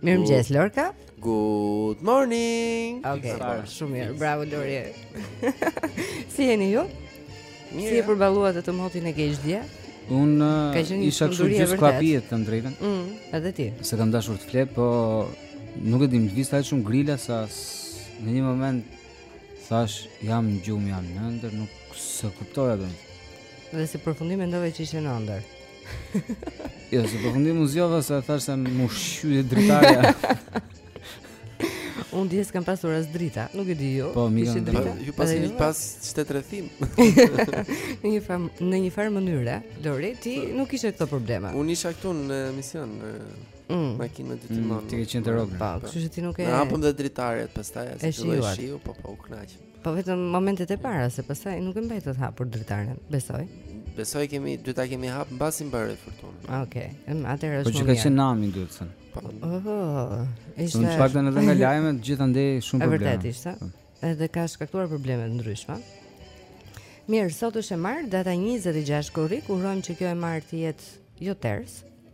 Mirëmëngjes, Lorka Good morning Ok, shumë mirë, bravo Lori Si jeni ju? Mirë Si e përballuat atë motin e keq dje? Unë isha kështu gjithë kohën, po të them të drejtën mm, Edhe ti Se kam dashur të fle, po nuk e di m'kërciste shumë grilla sa në një moment thash jam në gjumë, jam në ëndërr, nuk se kuptoja dhe Dhe si përfundim e ndove që ishe në ndër Jo, si përfundim u zgjova se thash se më shqyhet dritarja. Unë dje s'kam pasur as drita, nuk e di ju. Po mirë, kam drita. Ju pas një pas shtetrrethim. në një fam, në një farë mënyre, Lori, ti po. nuk kishe këto probleme. Unë isha këtu në mision në mm. makinë në timon. Mm, ti ke qenë në rrugë. Po, kështu që ti nuk e. Ne hapëm dhe dritaret pastaj erdhi shiu, po po u kënaqem. Po vetëm momentet e para se pastaj nuk e mbajte hapur dritaren, besoj. Besoj kemi duhet ta kemi hap mbasi mbaroi furtuna. Okej, okay. ëm atëherë është. Po që ka qenë nami duhet thënë. Po. Oho. Ishte. Në fakt edhe nga lajmet gjithandej shumë probleme. Vërtet ishte. Po. Edhe ka shkaktuar probleme të ndryshme. Mirë, sot është e martë, data 26 korrik, urojmë që kjo e martë të jetë jo ters.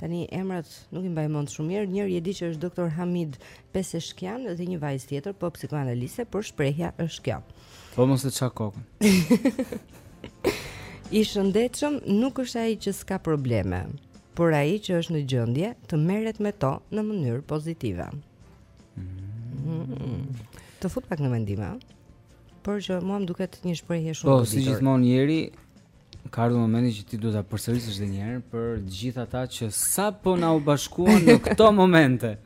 Tani emrat nuk i mbaj mend shumë mirë. Njëri e di që është doktor Hamid Peseshkian dhe një vajzë tjetër, po psikoanaliste, por shprehja është kjo. Po mos e çaj kokën. I shëndetshëm nuk është ai që s'ka probleme, por ai që është në gjendje të merret me to në mënyrë pozitive. Mm. Të fut pak në mendime, por që mua më duket një shprehje shumë e Po, si gjithmonë Jeri, Ka ardhur momenti që ti duhet ta përsëritësh edhe një herë për të gjithë ata që sapo na u bashkuan në këto momente.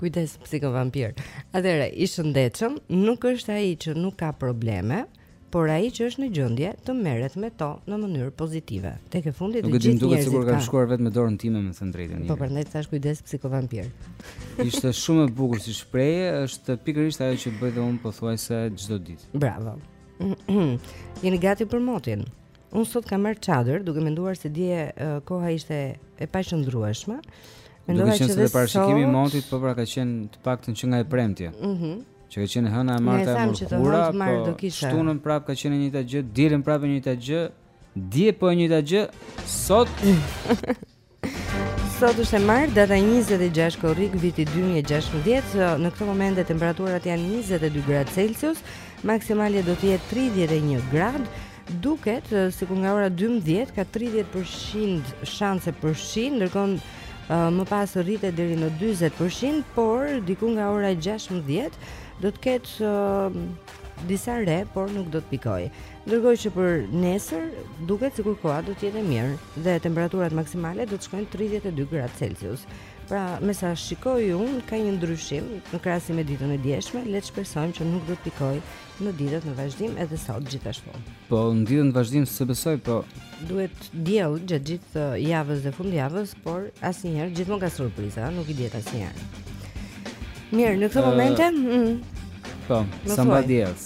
Kujdes psikovampir. Atëherë, i shëndetshëm nuk është ai që nuk ka probleme, por ai që është në gjendje të merret me to në mënyrë pozitive. Tek e fundit të gjithë njerëzit. Nuk e di duket sikur e kam shkruar vetë me dorën time me thënë të drejtën. Po prandaj thashë kujdes psikovampir. Ishte shumë e bukur si shprehje, është pikërisht ajo që bëj dhe unë pothuajse çdo ditë. Bravo. Jeni gati për motin? Unë sot kam marrë çadër, duke menduar se dje uh, koha ishte e paqëndrueshme. Mendova se dhe parashikimi i motit po prapë ka qenë të paktën që nga e premtja. Mhm. Mm që ka qenë e hëna e marta e mërkura, po të shtunën prapë ka qenë e njëjta gjë, të dielën prapë e njëjta gjë, dje po e njëjta gjë, sot... Sot është e martë data 26 korrik viti 2016. Në këto momente temperaturat janë 22 gradë Celsius, maksimalja do të jetë 31 gradë. Duket se diku nga ora 12 ka 30% shanse për shi, ndërkohë më pas rritet deri në 40%, por diku nga ora 16 do të ketë disa re, por nuk do të pikojë. Ndërkohë që për nesër duket sikur koha do të jetë e mirë dhe temperaturat maksimale do të shkojnë 32 gradë Celsius. Pra, me sa shikoj unë, ka një ndryshim në krahasim me ditën e djeshme, le të shpresojmë që nuk do të pikojë në ditët në vazhdim edhe sot gjithashtu. Po, në ditën në vazhdim se besoj, po duhet diell gjatë gjithë uh, javës dhe fundjavës, por asnjëherë gjithmonë ka surpriza, nuk i dihet asnjëherë. Mirë, në këtë uh, momente, mm, po, sa mbadies.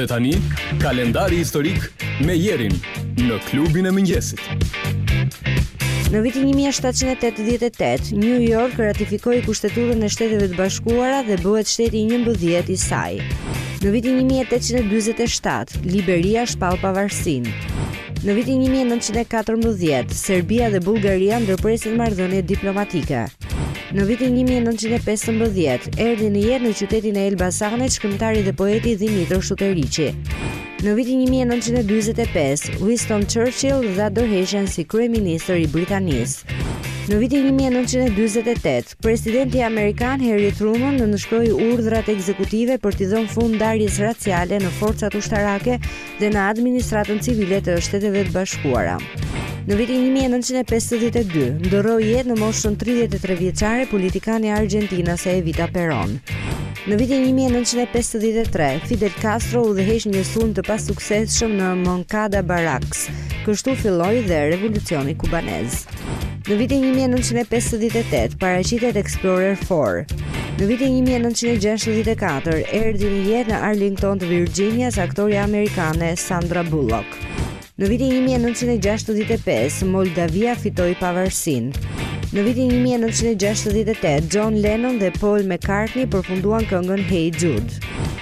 Dhe tani, kalendari historik me Jerin në klubin e mëngjesit. Në vitin 1788, New York ratifikoi Kushtetutën e Shteteve të Bashkuara dhe bëhet shteti i 11 i saj. Në vitin 1847, Liberia shpall pavarësinë. Në vitin 1914, Serbia dhe Bullgaria ndërpresin marrëdhëniet diplomatike. Në vitin 1915, erdhi në jetë në qytetin e Elbasanit shkrimtari dhe poeti Dhimitër Shuteriqi. Në vitin 1945, Winston Churchill dha dorëheqjen si kryeministër i Britanisë. Në vitin 1948, presidenti amerikan Harry Truman nënshkroi urdhrat ekzekutive për t'i dhënë fund ndarjes raciale në forcat ushtarake dhe në administratën civile të Shteteve të Bashkuara. Në vitin 1952, ndërroi jetë në moshën 33 vjeçare politikania argjentinase Evita Peron. Në vitin 1953, Fidel Castro udhëheq një sulm të pasuksesshëm në Moncada Barracks, kështu filloi dhe revolucioni kubanez. Në vitin 1958 paraqitet Explorer 4. Në vitin 1964 erdhi në jetë në Arlington të Virginias aktorja amerikane Sandra Bullock. Në vitin 1965 Moldavia fitoi pavarësinë. Në vitin 1968 John Lennon dhe Paul McCartney përfunduan këngën Hey Jude.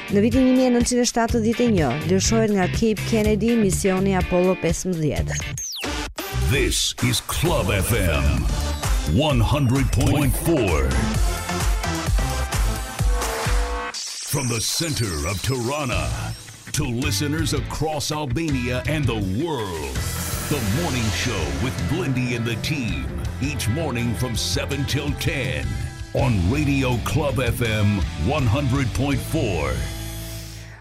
Në vitin 1971 lëshohet nga Cape Kennedy misioni Apollo 15. This is Club FM 100.4. From the center of Tirana to listeners across Albania and the world, the morning show with Blindy and the team each morning from 7 till 10 on Radio Club FM 100.4.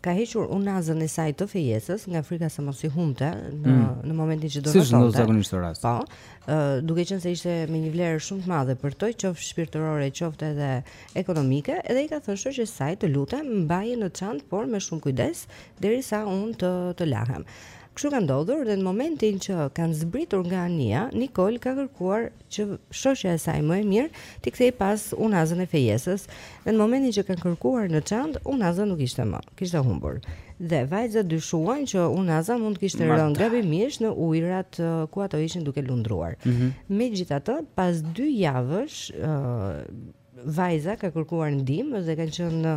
ka hequr unazën e saj të fejesës nga frika se mos i humbte në mm. në momentin që do të thotë. Si është zakonisht rast. Po. Ë, uh, duke qenë se ishte me një vlerë shumë të madhe për të, qoftë shpirtërore, qoftë edhe ekonomike, edhe i ka thënë shoqes së saj të lutem, mbaje në çantë, por me shumë kujdes, derisa unë të të lahem. Kështu ka ndodhur dhe në momentin që kanë zbritur nga anija, Nikol ka kërkuar që shoqja e saj më e mirë t'i kthejë pas unazën e fejesës dhe në momentin që kanë kërkuar në çantë unaza nuk ishte më kishte humbur dhe vajzat dyshuan që unaza mund të kishte rënë gabimisht në ujërat ku ato ishin duke lundruar mm -hmm. megjithatë pas dy javësh uh, Vajza ka kërkuar ndihmë dhe kanë qenë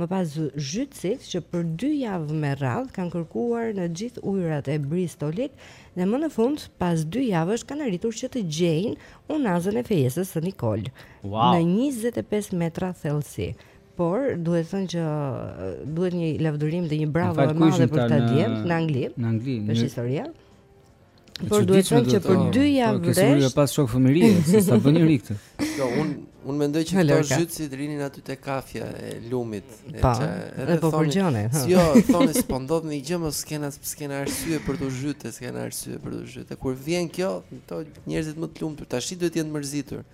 më pas zhytësit që për dy javë me radhë kanë kërkuar në gjithë ujërat e Bristolit dhe më në fund pas dy javësh kanë arritur që të gjejnë unazën e fejesës së Nikol wow. në 25 metra thellësi por duhet thënë që duhet një lavdërim dhe një bravo e madhe për këta djem në Angli. Në Angli është historia. Por duhet thënë që për dy javë rresht. Kështu që pas shok fëmijëri, se sa bën i ri këtë. Jo, un un mendoj që këto zhytësit rrinin aty te kafja e lumit, e pa, edhe po përgjonin. Si jo, thoshin s'po ndodh një gjë, më s'kena, s'kena arsye për të u zhytë, s'kena arsye për t'u zhytë. Kur vjen kjo, këto njerëzit më të lumtur, tashi duhet të jenë mërzitur.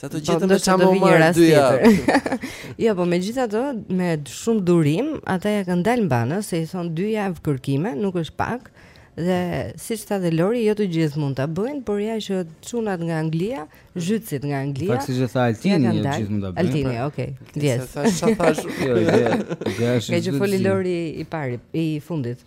Sa të po, gjetëm do të vijë një rast tjetër. Jo, po megjithatë me shumë durim ata ia kanë dalë mbanë se i thonë dy javë kërkime, nuk është pak. Dhe siç tha dhe Lori, jo të gjithë mund ta bëjnë, por ja që çunat nga Anglia, zhytësit nga Anglia. Pak siç e tha Altini, jo të gjithë mund ta bëjnë. Altini, pra. okay. Yes. Sa sa thashë. Jo, jo. Ka që foli Lori i pari, i fundit.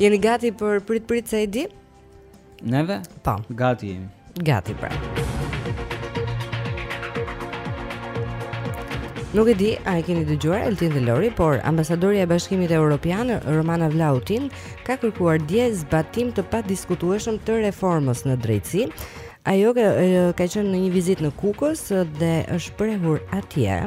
Jeni gati për prit prit se e di? Neve? Po. Gati jemi. Gati pra. Nuk e di, a e keni dëgjuar Altin dhe Lori, por ambasadorja e Bashkimit Evropian, Romana Vlahutin, ka kërkuar dje zbatim të padiskutueshëm të reformës në drejtësi. Ajo ka, ka qenë në një vizitë në Kukës dhe është shprehur atje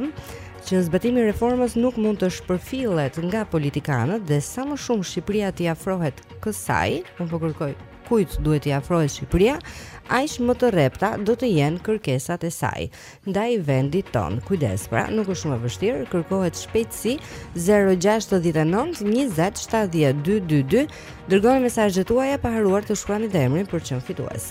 që zbatimi i reformës nuk mund të shpërfillet nga politikanët dhe sa më shumë Shqipëria t'i afrohet kësaj, unë po kërkoj kujt duhet t'i afrohet Shqipëria, aq më të rrepta do të jenë kërkesat e saj ndaj vendit tonë. Kujdes, pra, nuk është shumë e vështirë, kërkohet shpejtësi 069 20 70 222. Dërgoni mesazhet tuaja pa harruar të shkruani emrin për të qenë fitues.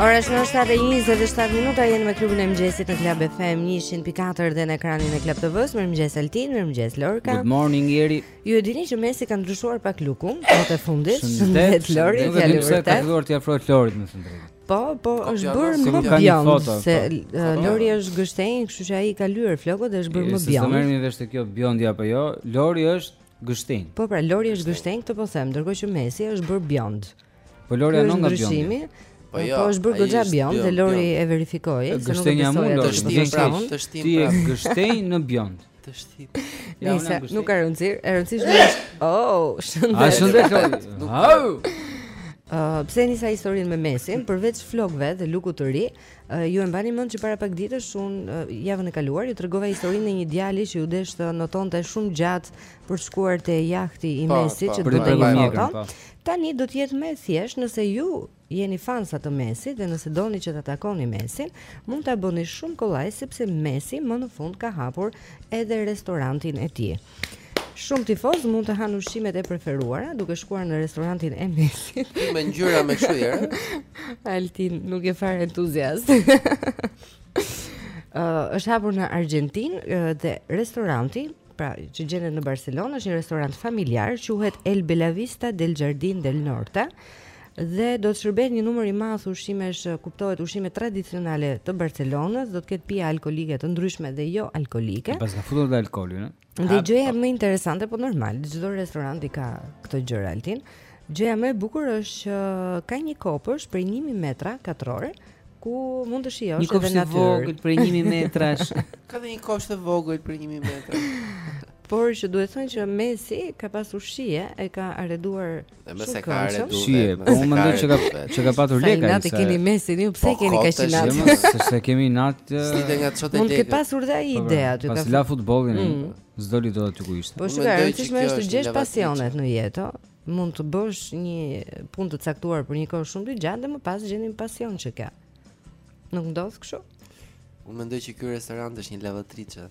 Ora është në 7:27 minuta jemi me klubin e mëngjesit në Club FM 104 dhe në ekranin e Club TV-s. Mirëmëngjes Altin, mirëmëngjes Lorca. Good morning Jeri. Ju e dini që Messi ka ndryshuar pak lukun, kohët e fundit. Shëndet Lori, ja lëvë. Sa ka filluar të afrohet Lorit më së drejtë. Po, po, është bërë më bjond foto, se po. Lori është gështenj, kështu që ai ka lyer flokët dhe është bërë më bjond. S'e merrni vesh ti kjo bjondja apo jo? Lori është Gështenj. Po pra Lori është gështenj, këtë po them, ndërkohë që Messi është bërë bjond. Po Lori anon nga bjondi. Po, po jo, po është bërë goxha bjond dhe Lori e verifikoi, se nuk e besoi. Gështenja mund të shtim pra, të shtim pra. Ti je gështenj në bjond. Të shtim. Ja, Nisa, nuk ka rëndësi, e rëndësishme është. Oh, shëndet. A shëndet. Au. Uh, pse nisa historinë me Messin, përveç flokëve dhe lukut të ri, Uh, ju e mbani mend që para pak ditësh un uh, javën e kaluar ju tregova historinë e një djali që iu desh të notonte shumë gjatë për të shkuar te jahti i Messit që donte të bënte foto. Tani do të jetë më e thjeshtë nëse ju jeni fansa të Messit dhe nëse doni që ta takoni Messin, mund ta bëni shumë kollaj sepse Messi më në fund ka hapur edhe restorantin e tij. Shumë tifozë mund të hanë ushqimet e preferuara duke shkuar në restorantin e Messit. Ti me ngjyra me kështu herë. Altin nuk është fare entuziast. Ë uh, është hapur në Argjentinë uh, dhe restoranti pra që gjendet në Barcelonë është një restorant familjar quhet El Belavista del Jardín del Norte dhe do të shërbehet një numër i madh ushqimesh, kuptohet ushqime tradicionale të Barcelonës, do të ketë pije alkolike të ndryshme dhe jo alkolike. Paska futur dhe alkoolin, ëh. Dhe gjëja më interesante, po normal, çdo restorant i ka këto gjëra Altin. Gjëja më e bukur është që ka një kopsht prej 1000 metra katror ku mund të shijosh edhe natyrën. Një kopsht i vogël prej 1000 metrash. ka dhe një kopsht të vogël prej 1000 metra. Por që duhet thënë që Messi ka pasur shije, e ka arreduar Dhe më se ka arreduar. Shije, po unë mendoj që ka që ka patur lekë. Sa inat e keni Messin ju, pse po, e keni kaq inat? Jo, s'e kemi inat. Si dhe nga çot e lekë. Mund të ketë pasur dhe ai po, po, ide aty ka. Pasi la futbollin, mm. s'do li do aty ku ishte. Po shiko, e rëndësishme është të gjesh pasionet në jetë, ëh. Mund të bësh një punë të caktuar për një kohë shumë të gjatë dhe më pas gjen një pasion që ka. Nuk ndodh kështu? Unë mendoj që ky restorant është një lavatriçe.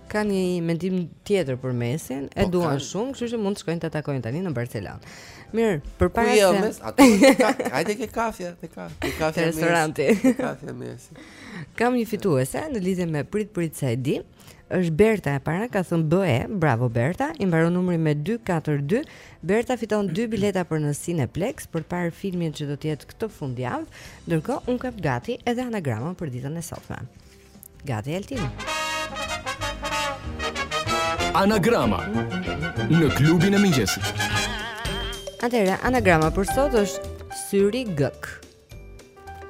Kanë një mendim tjetër për Messin, e po, duan shumë, kështu që mund të shkojnë ta takojnë tani në Barcelonë. Mirë, përpara se Mes, atë hajde te kafe, te ka, te kafe në restoranti. Kafe Messi. Kam një fituese në lidhje me prit prit sa e di. Është Berta e para ka thënë BE, bravo Berta, i mbaron numri me 242. Berta fiton dy bileta për në Cineplex për të parë filmin që do të jetë këtë fundjavë. Ndërkohë un kam gati edhe anagramën për ditën e sotme. Gati Altin. Anagrama në klubin e mëngjesit. Atëherë anagrama për sot është syri gëk.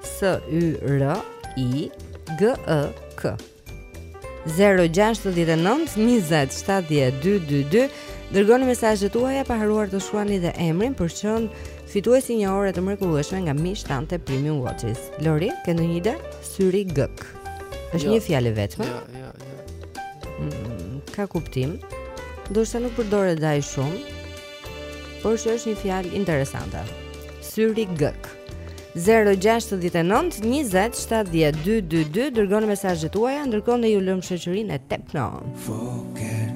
S Y R I G E K. 069 20 70 222 Dërgoni mesazhet tuaja pa harruar të shkruani dhe emrin për t'i çuar fituesit një orë të mrekullueshme nga Mish Tante Premium Watches. Lori, ke ndonjë ide? Syri gëk. Është jo. një fjalë vetëm. Jo, jo, jo. Mm, ka kuptim. Ndonëse nuk përdoret dhe aq shumë. Por është është një fjalë interesante. Syri gëk. 069 20 70 222 dërgoni mesazhet tuaja ndërkohë ne ju lëmë në shoqërinë e Tepno. Forget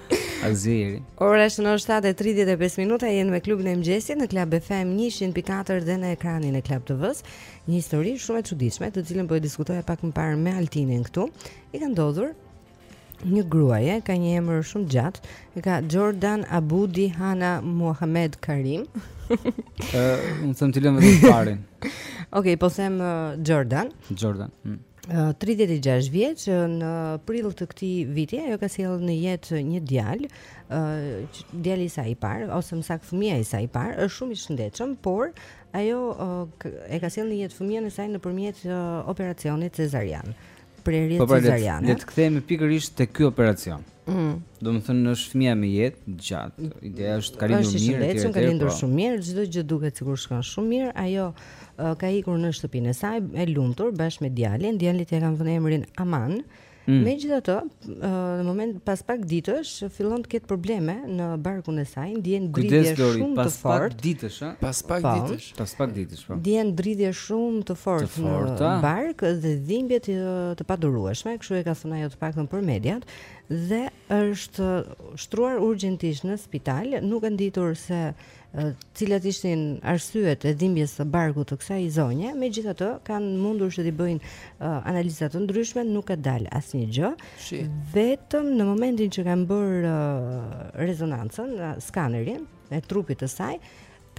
Aziri. Ora është në 7:35 minuta, jemi me klubin e mëngjesit në Club FM 104 dhe në ekranin e Club TV-s. Një histori shumë e çuditshme, të cilën po e diskutoja pak më parë me Altinin këtu. I ka ndodhur një gruaje, ka një emër shumë të gjatë, e ka Jordan Abudi Hana Muhammed Karim. Ëh, unë them t'i lëmë të parin. Okej, okay, po them uh, Jordan. Jordan. Hmm. 36 vjeç në prill të këtij viti ajo ka sjellë në jetë një djalë djali i saj i parë ose më saktë fëmija i saj i parë është shumë i shëndetshëm por ajo e ka sjellë në jetë fëmijën e saj nëpërmjet operacionit cezarian prerje po, pra, cezariane le të kthehemi pikërisht te ky operacion Mm. Domethënë është fëmija me jetë të gjatë, ideja është ka lindur mirë, është i shëndetshëm, ka lindur po. shumë mirë, çdo gjë duket sikur shkon shumë mirë, ajo uh, ka ikur në shtëpinë e saj, e lumtur bashkë me djalin, djalit ia kanë vënë emrin Aman. Mm. Megjithatë, uh, në moment pas pak ditësh fillon të ketë probleme në barkun e saj, ndjen dridhje shumë të forta. Pas pak ditësh, ha? Pas pak po. ditësh. Pas pak ditësh po. Ndjen dridhje shumë të forta në bark dhe dhimbje të, të padurueshme, kështu e ka thënë ajo të paktën për mediat dhe është shtruar urgjentisht në spital, nuk e kanë ditur se cilat ishin arsyet e dhimbjes së barkut të kësaj zonje, megjithatë kanë mundur që t'i bëjnë uh, analiza të ndryshme, nuk ka dalë asnjë gjë. Shi. Vetëm në momentin që kanë bërë uh, rezonancën, uh, skanerin e trupit të saj,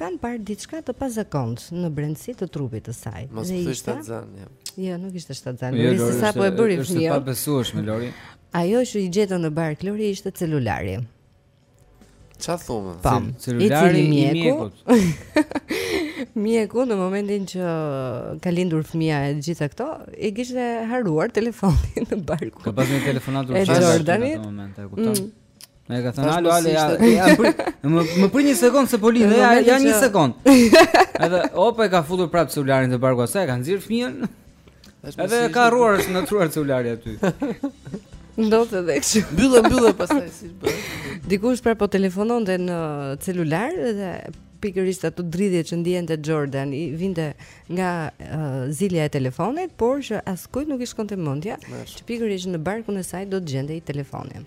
Kanë parë diçka të pazakontë në brendësi të trupit të saj. Mos ishte shtatzan, jo. Jo, nuk ishte shtatzan. Jo, Lori, sapo e bëri fëmijën. Është e pabesueshme, Lori. Ajo që i gjetën në bark Lori ishte celulari. Ça thua më? Po, celulari i mjekut. mjeku në momentin që ka lindur fëmija e gjitha këto, i kishte harruar telefonin në barku. Ka pas një telefonatë urgjente në momentin, e kupton. Mm. Ne ka thënë alo alo ja. Më më prit një sekond se po lidh, ja, ja një sekond. Edhe opa e ka futur prapë celularin te barku i asaj, ka nxjerrë fëmijën. Edhe ka harruar është natyrë celulari aty. Ndodh edhe kështu. Mbyllë, mbyllë pastaj si bën. Dikush pra po telefononte në celular dhe pikërisht ato dridhje që ndjente Jordan i vinin nga uh, zilja e telefonit, por që askujt nuk i shkonte mendja që pikërisht në barkun e saj do të gjendej telefoni.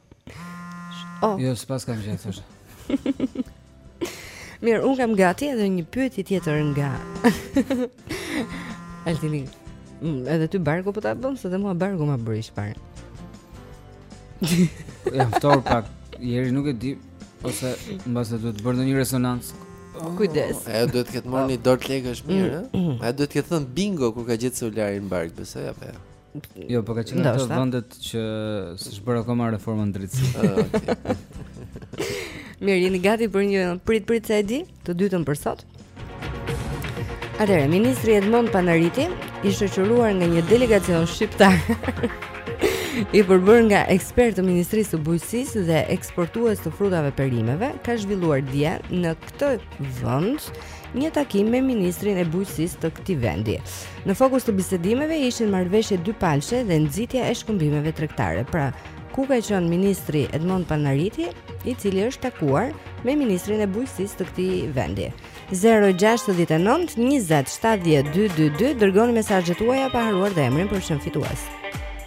Oh. Jo, s'paskam gjetë, thoshe. Mirë, unë kam gati edhe një pyetje tjetër nga Altini. Mm, edhe ty barku po ta bën, se dhe mua barku ma bëri çfarë. Jam ftohur pak. Jeri nuk e di ose mbase duhet të bëj ndonjë rezonancë. Oh, Kujdes. Ajo duhet të ketë marrë një dorë lekësh mirë, ëh. Mm, mm. Ajo duhet të ketë thënë bingo kur ka gjetë celularin në bark, besoj apo jo. Jo, po ka qenë në ato vendet që s'është bërë akoma reforma në drejtësi. Mirë, jeni gati për një prit prit se e di, të dytën për sot. Atëherë, ministri Edmond Panariti i shoqëruar nga një delegacion shqiptar i përbërë nga ekspertë të Ministrisë së Bujqësisë dhe eksportues të frutave perimeve, ka zhvilluar dje në këtë vend një takim me ministrin e bujqësisë të këtij vendi. Në fokus të bisedimeve ishin marrëveshjet dypalëshe dhe nxitja e shkëmbimeve tregtare. Pra, ku ka qenë ministri Edmond Panariti, i cili është takuar me ministrin e bujqësisë të këtij vendi. 069 20 70 222 dërgoni mesazhet tuaja pa harruar dhe emrin për t'u shpallur fitues.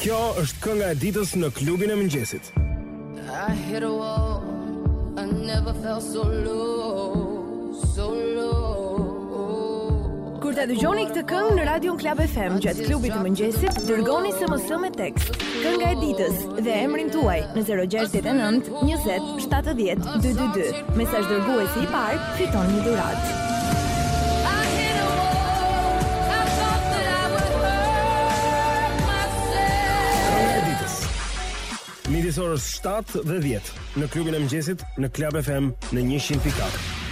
Kjo është kënga e ditës në klubin e mëngjesit. I hit a wall. I never felt so low, so low. Kur ta dëgjoni këtë këngë në radion Club FM gjatë klubit të mëngjesit, dërgoni SMS me tekst, kënga e ditës dhe emrin tuaj në 069 Njëzet, shtatëdhjetë, dy, dy, dy. Mesazhdërguesi i parë fiton një dhuratë. Midis orës 7 dhe 10 në klubin e mëngjesit në Club FM në 100.4.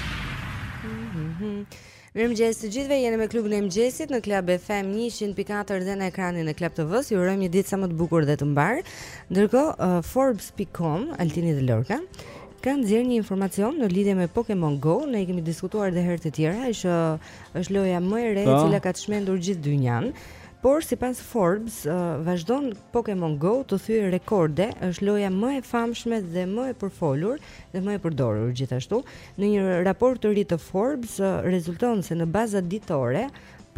Mirëmëngjes të gjithëve, jeni me klubin e mëngjesit në Club FM 100.4 dhe në ekranin e Club TV-s. Ju urojmë një ditë sa më të bukur dhe të mbarë. Ndërkohë, uh, Forbes.com, Altini dhe Lorka, kanë nxjerrë një informacion në lidhje me Pokemon Go, ne kemi diskutuar edhe herë të tjera, që është loja më e re e po. cila ka çmendur gjithë dynjan. Por sipas Forbes, uh, vazhdon Pokemon Go të thyejë rekorde, është loja më e famshme dhe më e përfolur dhe më e përdorur gjithashtu. Në një raport të ri të Forbes rezulton se në baza ditore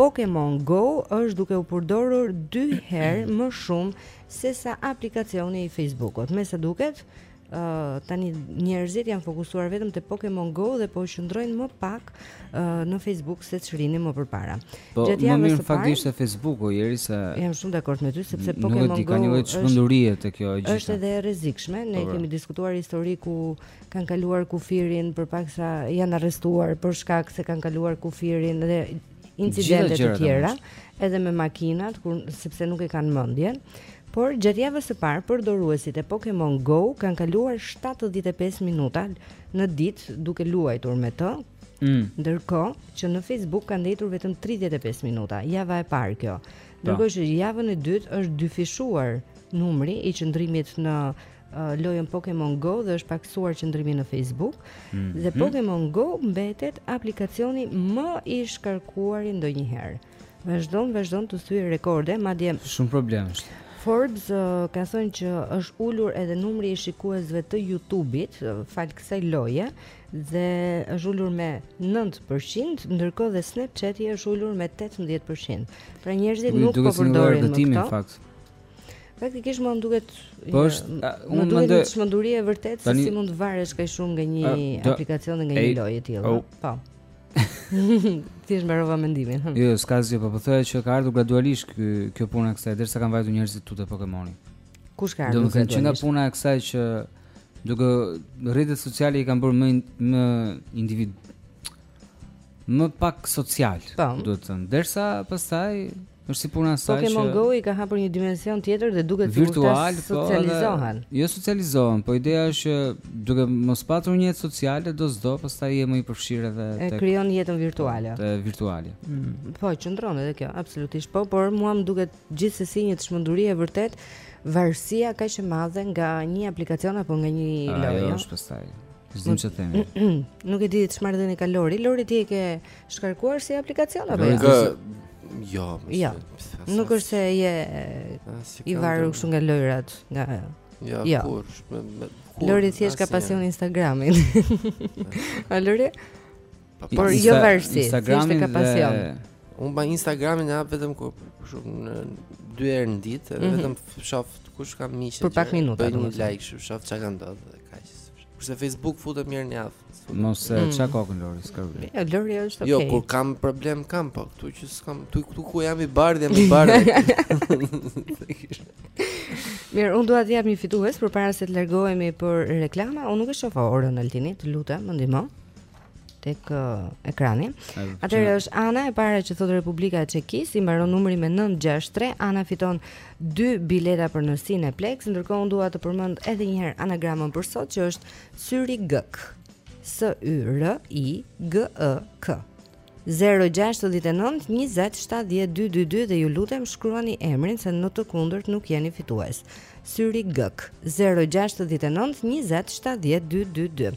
Pokemon Go është duke u përdorur dy herë më shumë se sa aplikacioni i Facebookut. Me sa duket, uh, tani njerëzit janë fokusuar vetëm te Pokemon Go dhe po qëndrojnë më pak uh, në Facebook se ç'rrinin më përpara. Po, Gjatë më mirë në fakt ishte Facebooku Eri se Jam shumë dakord me ty sepse Pokemon Go nuk e di ka një lloj çmendurie te kjo gjë. Është edhe e rrezikshme. Ne po, po. kemi diskutuar histori ku kanë kaluar kufirin për pak sa janë arrestuar për shkak se kanë kaluar kufirin dhe incidente të tjera edhe me makinat kur sepse nuk e kanë mendjen. Por gjatë javës së parë përdoruesit e Pokemon Go kanë kaluar 75 minuta në ditë duke luajtur me të. Mm. Ndërkohë që në Facebook kanë ndenjtur vetëm 35 minuta, java e parë kjo. Po. Ndërkohë që javën e dytë është dyfishuar numri i qëndrimit në uh, lojën Pokemon Go dhe është pakësuar qëndrimi në Facebook mm -hmm. dhe Pokemon Go mbetet aplikacioni më i shkarkuar ndonjëherë. Vazhdon, vazhdon të thyejë rekorde, madje shumë problem është. Forbes uh, ka thënë që është ulur edhe numri i shikuesve të YouTube-it uh, falë kësaj loje dhe është ulur me 9%, ndërkohë dhe Snapchat-i është ulur me 18%. Pra njerëzit nuk po përdorin më këto. Duhet të Faktikisht më duket po është unë mendoj se çmenduri e vërtetë se si mund të varesh kaq shumë nga një aplikacion dhe nga një lojë e tillë. Oh. Po. Ti je mbarova mendimin. Hm. Jo, s'ka asgjë, po po thoya që ka ardhur gradualisht ky kjo puna kësaj derisa kanë vajtur njerëzit tu te Pokemoni. Kush ka ardhur? Domethënë që nga puna e kësaj që duke rrjetet sociale i kanë bërë më më individ më pak social, po. domethënë. Derisa pastaj është si puna e asaj që Pokemon Go i ka hapur një dimension tjetër dhe duket sikur ta po, socializohen. Po, jo socializohen, po ideja është që duke mos patur një jetë sociale do s'do, pastaj je më i përfshirë edhe te E krijon jetën virtuale. Te virtuale. Mm. Po, qëndron edhe kjo, absolutisht po, por mua më duket Gjithsesi një çmenduri e vërtetë, varësia kaq e madhe nga një aplikacion apo nga një lojë. Ajo është pastaj. Zdim që themi Nuk e di ta shohim dhe një nga Lori Lori ti e ke shkarkuar si aplikacion apo jo? Kë... Jo, jo. Nuk është se je i varur kështu nga lojrat Nga Ja, ja. kur, me, me, kur Lori thjesht ka pasion Instagramin A Lori? Por jo varësi, thjesht e ka pasion. Unë pra Instagramin e hap vetëm kur shumë në dy herë në ditë, edhe mhm. vetëm shoh kush ka miqtë. Për pak minuta. Bëj një like, shoh çfarë çka kanë ndodhur dhe kaq. Kurse Facebook futem një herë në javë. Mos e mhm. çaj kokën Lori, s'ka problem. Ja, Lori është jo, okay. Jo, kur kam problem kam po, këtu që s'kam, këtu këtu ku jam i bardhë, jam i bardhë. Mirë, unë dua të jap një fitues përpara se të largohemi për reklama. Unë nuk e shoh orën Altini, të lutem, më ndihmo. tek uh, ekrani. Atëherë është Ana e para që thotë Republika e Çekisë, i mbaron numri me 963. Ana fiton dy bileta për në Cineplexx, ndërkohë unë dua të përmend edhe një herë anagramën për sot që është Syri Gëk. S Y R I G E K. 0692070222 dhe ju lutem shkruani emrin se në të kundërt nuk jeni fitues. Syri Gëk 0692070222.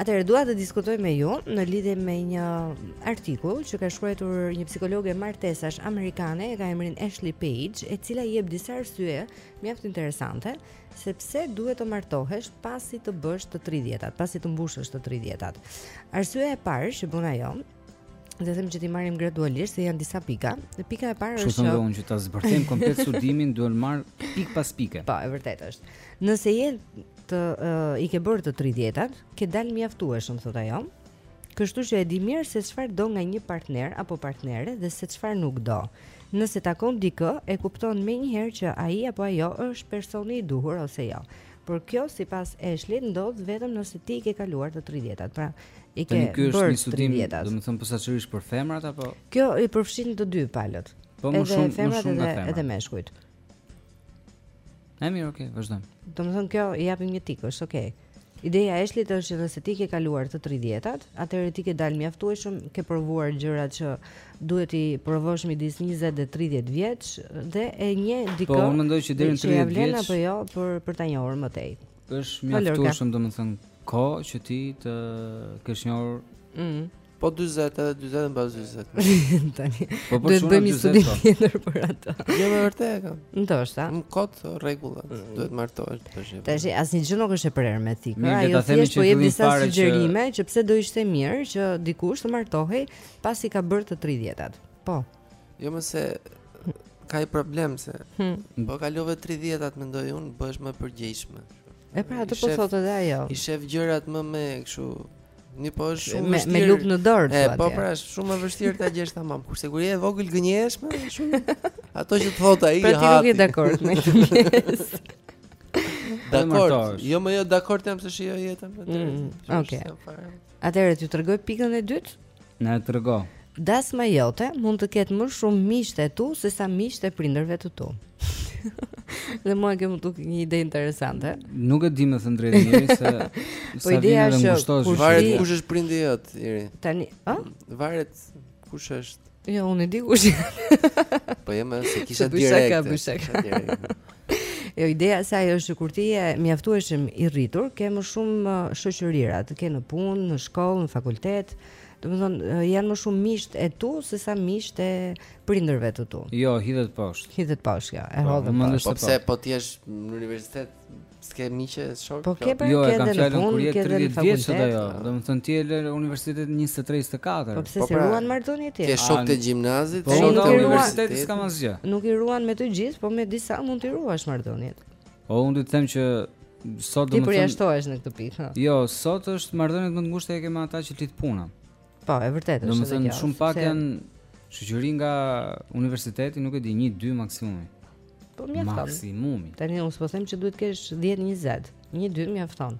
Atëherë dua të diskutoj me ju në lidhje me një artikull që ka shkruar një psikologe martesash amerikane, e ka emrin Ashley Page, e cila jep disa arsye mjaft interesante se pse duhet të martohesh pasi të bësh të 30-tat, pasi të mbushësh të 30-tat. Arsyeja e parë që bën ajo Dhe them që t'i marrim gradualisht se janë disa pika. Dhe pika e parë është që unë që ta zbërthejmë komplet studimin duhet marrë pikë pas pike. Po, e vërtetë është. Nëse je të uh, i ke bërë të 30-at, ke dalë mjaftueshëm thotë ajo. Kështu që e di mirë se çfarë do nga një partner apo partnere dhe se çfarë nuk do. Nëse takon dikë, e kupton menjëherë që ai apo ajo është personi i duhur ose jo. Por kjo sipas Eshlit ndodh vetëm nëse ti i ke kaluar të 30-tat, pra i ke bërë 30-tat. Domethënë posaçërisht për femrat apo? Kjo i përfshin të dy palët. Po më shumë, më shumë edhe, edhe meshkujt. E mirë, okay, vazhdojmë. Domethënë kjo i japim një tik, është okay. Ideja e Eshlit është që nëse ti ke kaluar të 30-tat, atëherë ti ke dalë mjaftueshëm, ke provuar gjëra që duhet t'i provosh midis 20 dhe 30 vjeç dhe e njeh dikë. Po unë mendoj që deri në 30 vjeç apo jo për për ta njohur më tej. Është mjaftueshëm domethënë kohë që ti të kesh njohur. Ëh. Mm. Po 40 edhe 40 mbas 40. Tani. Po po shumë bëjmë studim po. tjetër për atë. Jo me vërtet e kam. Ndoshta. Nuk ka rregulla mm. duhet martohet tash. Tash asnjë gjë nuk është e prerë me thikë. Ajo thjesht po jep disa sugjerime që pse do ishte mirë që dikush të martohej Pasi ka bërë të tridhjetat. Po. Jo më se ka një problem se. Hmm. Po kalove tridhjetat mendoj unë, bëhesh më e përgjegjshme. E pra atë po thotë edhe ajo. I shef gjërat më me kështu Një po është shumë me, vështirë. Me lupë në dorë, thua. Po pra, është shumë më vështirë ta gjesh tamam. Kurse kur je e vogël gënjehesh më shumë. Ato që të thotë ai, i ha. Pra ti nuk je dakord me këtë. Dakord. Jo më jo dakord jam se shijoj jetën. Mm, Okej. Atëherë t'ju tregoj pikën e dytë? Na e trego. Dasma jote mund të ketë më shumë miqtë e tu se sa miqtë e prindërve të tu. dhe mua kjo më duk një ide interesante. Nuk e di më thënë drejtën Iri se po sa vjen edhe ngushtohet. Varet kush është prindi yt, Iri. Tani, ë? Varet kush është Jo, unë i di kush janë. Po jam se kisha direkte. Byshek, byshek. Jo, ideja e saj është kur ti je mjaftueshëm i rritur, ke më shumë uh, shoqërira, të ke në punë, në shkollë, në fakultet. Domethënë uh, janë më shumë miqtë e tu se sa miqtë e prindërve të tu. Jo, hidhet poshtë. Hidhet poshtë, ja, e po, e hodhëm poshtë. Po pse po ti je në universitet? S'ke miq e shokë. Po ke për jo, ke edhe në punë, ke edhe në fakultet. Ajo, domethënë ti le universitetin 23-24. Po pse po s'i pra, ruan marrëdhënie ti? Ke shokë të gjimnazit, po shokë të universitetit s'kam asgjë. Nuk i ruan me të gjithë, po me disa mund t'i ruash marrëdhëniet. Po unë të them që sot domethënë ti përjashtohesh në këtë pikë. Jo, sot është marrëdhëniet më të ngushta që kemi ata që të lidh puna. Po, e vërtetë është. Domethënë shumë pak se... janë shoqëri nga universiteti, nuk e di, 1, 2 maksimumi. Po mjafton. Maksimumi. Tani unë s'po them që duhet të kesh 10 20. 1 2 mjafton.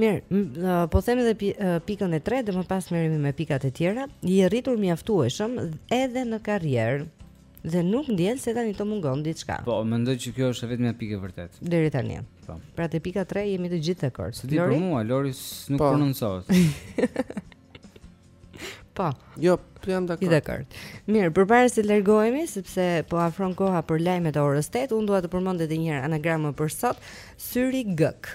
Mirë, po them edhe pikën e tretë dhe më pas merremi me pikat e tjera. I rritur mjaftueshëm edhe në karrierë. Dhe nuk ndjen se tani të mungon diçka. Po, mendoj që kjo është e vetmja pikë e vërtetë. Deri tani. Po. Pra te pika 3 jemi të gjithë dakord. Se për mua, Lori nuk po prononcohet. Po. Jo, unë jam dakord. Je dakord. Mirë, përpara se të largohemi, sepse po afron koha për lajmet e orës 8, unë dua të përmend edhe një herë anagramin për sot, Syri Gëk.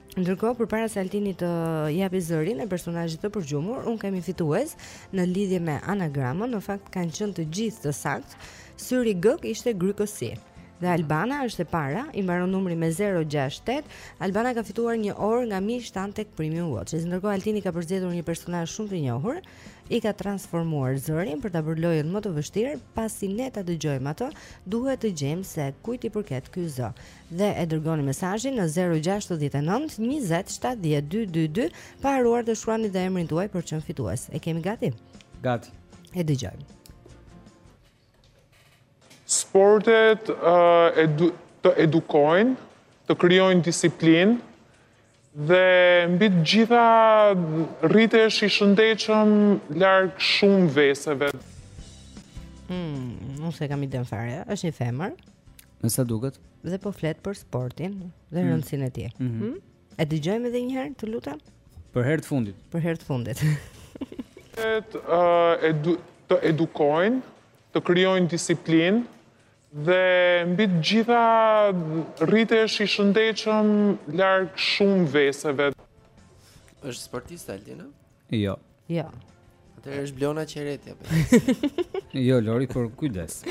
Ndërkohë përpara se Altini të japi zërin e personazhit të përgjumur, unë, kemi fitues në lidhje me anagramin, në fakt kanë qenë të gjithë të saktë. Syri gëk ishte grykësi. Dhe Albana është e para, i mbaron numri me 068. Albana ka fituar një orë nga Mi Shtan tek Premium Watches. Ndërkohë Altini ka përzgjedhur një personazh shumë të njohur, i ka transformuar zërin për ta bërë lojën më të vështirë, pasi ne ta dëgjojmë atë, duhet të gjejmë se kujt i përket ky zë. dhe e dërgoni mesazhin në 069 20 70 222 pa harruar të shkruani dhe emrin tuaj për të qenë fitues. E kemi gati? Gati. E dëgjojmë. Sportet uh, edu të edukojnë, të krijojnë disiplinë, Dhe mbi të gjitha rritesh i shëndetshëm larg shumë veseve. Mm, unë s'e kam idenë fare, është një femër. Me sa duket. Dhe po flet për sportin dhe mm. rëndësinë e tij. Mm -hmm. mm? E dëgjojmë edhe një herë, të lutem. Për herë të fundit. Për herë të fundit. Të uh, edu të edukojnë, të krijojnë disiplinë, Dhe mbi të gjitha rritesh i shëndetshëm larg shumë veseve. Është sportiste, Altin? Jo. Jo. Atëherë është Blona Qereti, apo? jo Lori, por kujdes.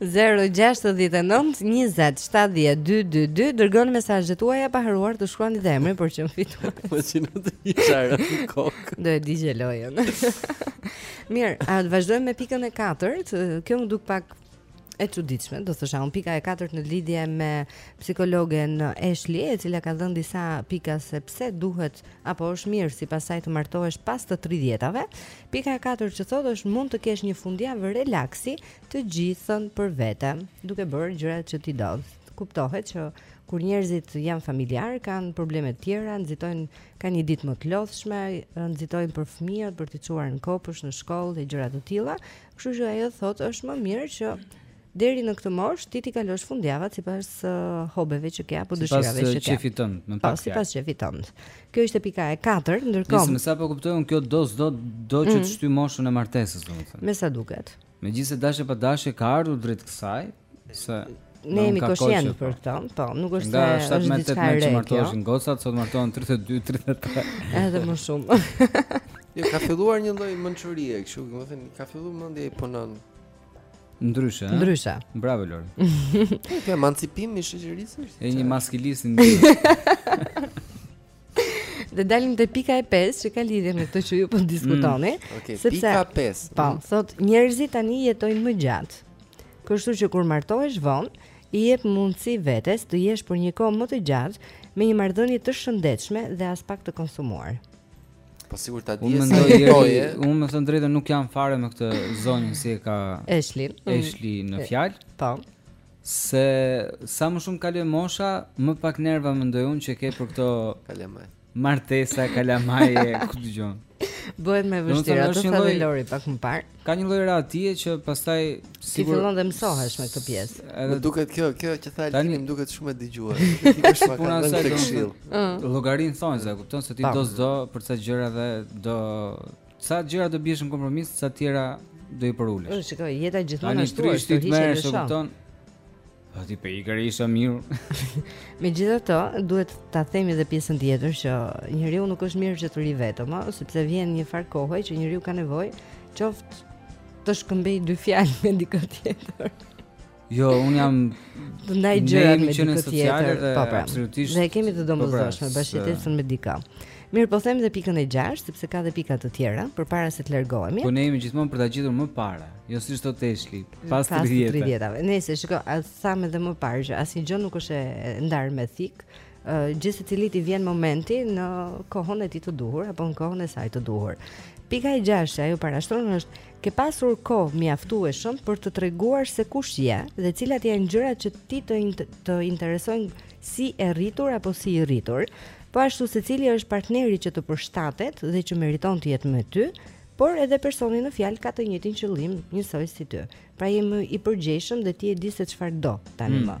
069 20 70 222 Dërgoni mesazhet tuaja pa harruar të shkruani dhe emrin për të qenë fitues Më që në të një qarë në kokë Do e di gjelojën Mirë, a të vazhdojmë me pikën e katërt? Kjo më duket pak e çuditshme, do thosha unë, pika e katërt në lidhje me psikologen Ashley, e cila ka dhënë disa pika se pse duhet apo është mirë sipas saj të martohesh pas të 30-tave. Pika e katërt që thotë është mund të kesh një fundjavë relaksi të gjithën për vete, duke bërë gjërat që ti do. Kuptohet që kur njerëzit janë familjarë, kanë probleme të tjera, nxitojnë Kanë një ditë më të lodhshme, nxitojnë për fëmijët për t'i çuar në kopësht, në shkollë dhe gjëra të tilla, kështu që ajo thotë është më mirë që deri në këtë moshë ti t'i kalosh fundjavat sipas uh, hobeve që ke apo dëshirave që ke. Sipas qejfit tënd, me pak. Po, sipas qejfit tënd. Kjo ishte pika e katërt, ndërkohë. Se me sa po kuptoj unë kjo do s'do do që ta mm. shtyjë moshën e martesës, domethënë. Me sa duket. Megjithëse dashje pa dashje ka ardhur drejt kësaj, Se Ne jemi koshientë për po. këto. Po, nuk është se është diçka e re. Nga 17 që martoheshin gocat, sot martohen 32, 33. Edhe më shumë. Jo, ka filluar një lloj mençurie kështu, domethënë, ka filluar mendja i punon. Ndryshe, ëh. Ndryshe. Bravo Lori. Ky emancipim i shoqërisë? Je një maskilist. Dhe dalim te pika e 5 që ka lidhje me këtë që ju po mm, diskutoni, mm, okay, sepse pika 5. Po, mm. thotë njerëzit tani jetojnë më gjatë. Kështu që kur martohesh vonë, i jep mundësi vetes të jesh për një kohë më të gjatë me një marrëdhënie të shëndetshme dhe aspak të konsumuar. Po sigur ta di si i thonë. Unë me thënë të drejtën nuk jam fare me këtë zonjën si e ka Eshli. Eshli në fjalë. Po. Se sa më shumë kalon mosha, më pak nerva mendoj unë që ke për këta kalamaj. Martesa, kalamajtë, ku dëgjon. Bëhet më e vështirë, atë tha dhe Lori pak më parë. Ka një lloj rahatie që pastaj sigur ti fillon dhe mësohesh me këtë pjesë. Edhe duket kjo, kjo që tha Altini më duket shumë e dëgjuar. Është pak puna sa të këshillë. Llogarin thonë se kupton se ti do s'do për ca gjëra dhe do Ca gjëra do biesh në kompromis, ca të tjera do i përulesh. Po shiko, jeta gjithmonë ashtu është, të hiqet në shok. Kupton? Po ti pe ikër isha mirë. Megjithatë, duhet ta themi edhe pjesën tjetër që njeriu nuk është mirë që të rrijë vetëm, ëh, sepse vjen njëfarë kohe që njeriu ka nevojë qoftë të shkëmbejë dy fjalë me dikë tjetër. Jo, unë jam të ndajë gjëra me dikë tjetër, po pra. Absolutisht. Ne e kemi të domosdoshme po pra, bashkëjetesën me dikë. Mirë, po them dhe pikën e 6, sepse ka dhe pika të tjera përpara se të largohemi. Po ne jemi gjithmonë për ta gjetur më parë, jo siç thotë Eshli, pas 30. 30-tave. Nejse shiko, e thamë dhe më parë që asnjë gjë nuk është e ndarë me thikë, gjithsecilit i vjen momenti në kohën e tij të duhur apo në kohën e saj të duhur. Pika e gjashtë që ajo parashtron është Ke pasur kohë mjaftueshëm për të treguar se kush je dhe cilat janë gjërat që ti të të interesojnë si e rritur apo si i rritur. Po ashtu se cili është partneri që të përshtatet dhe që meriton të jetë me ty, por edhe personi në fjalë ka të njëjtin qëllim njësoj si ty. Pra je më i përgjegjshëm dhe ti e di se çfarë do tanimë.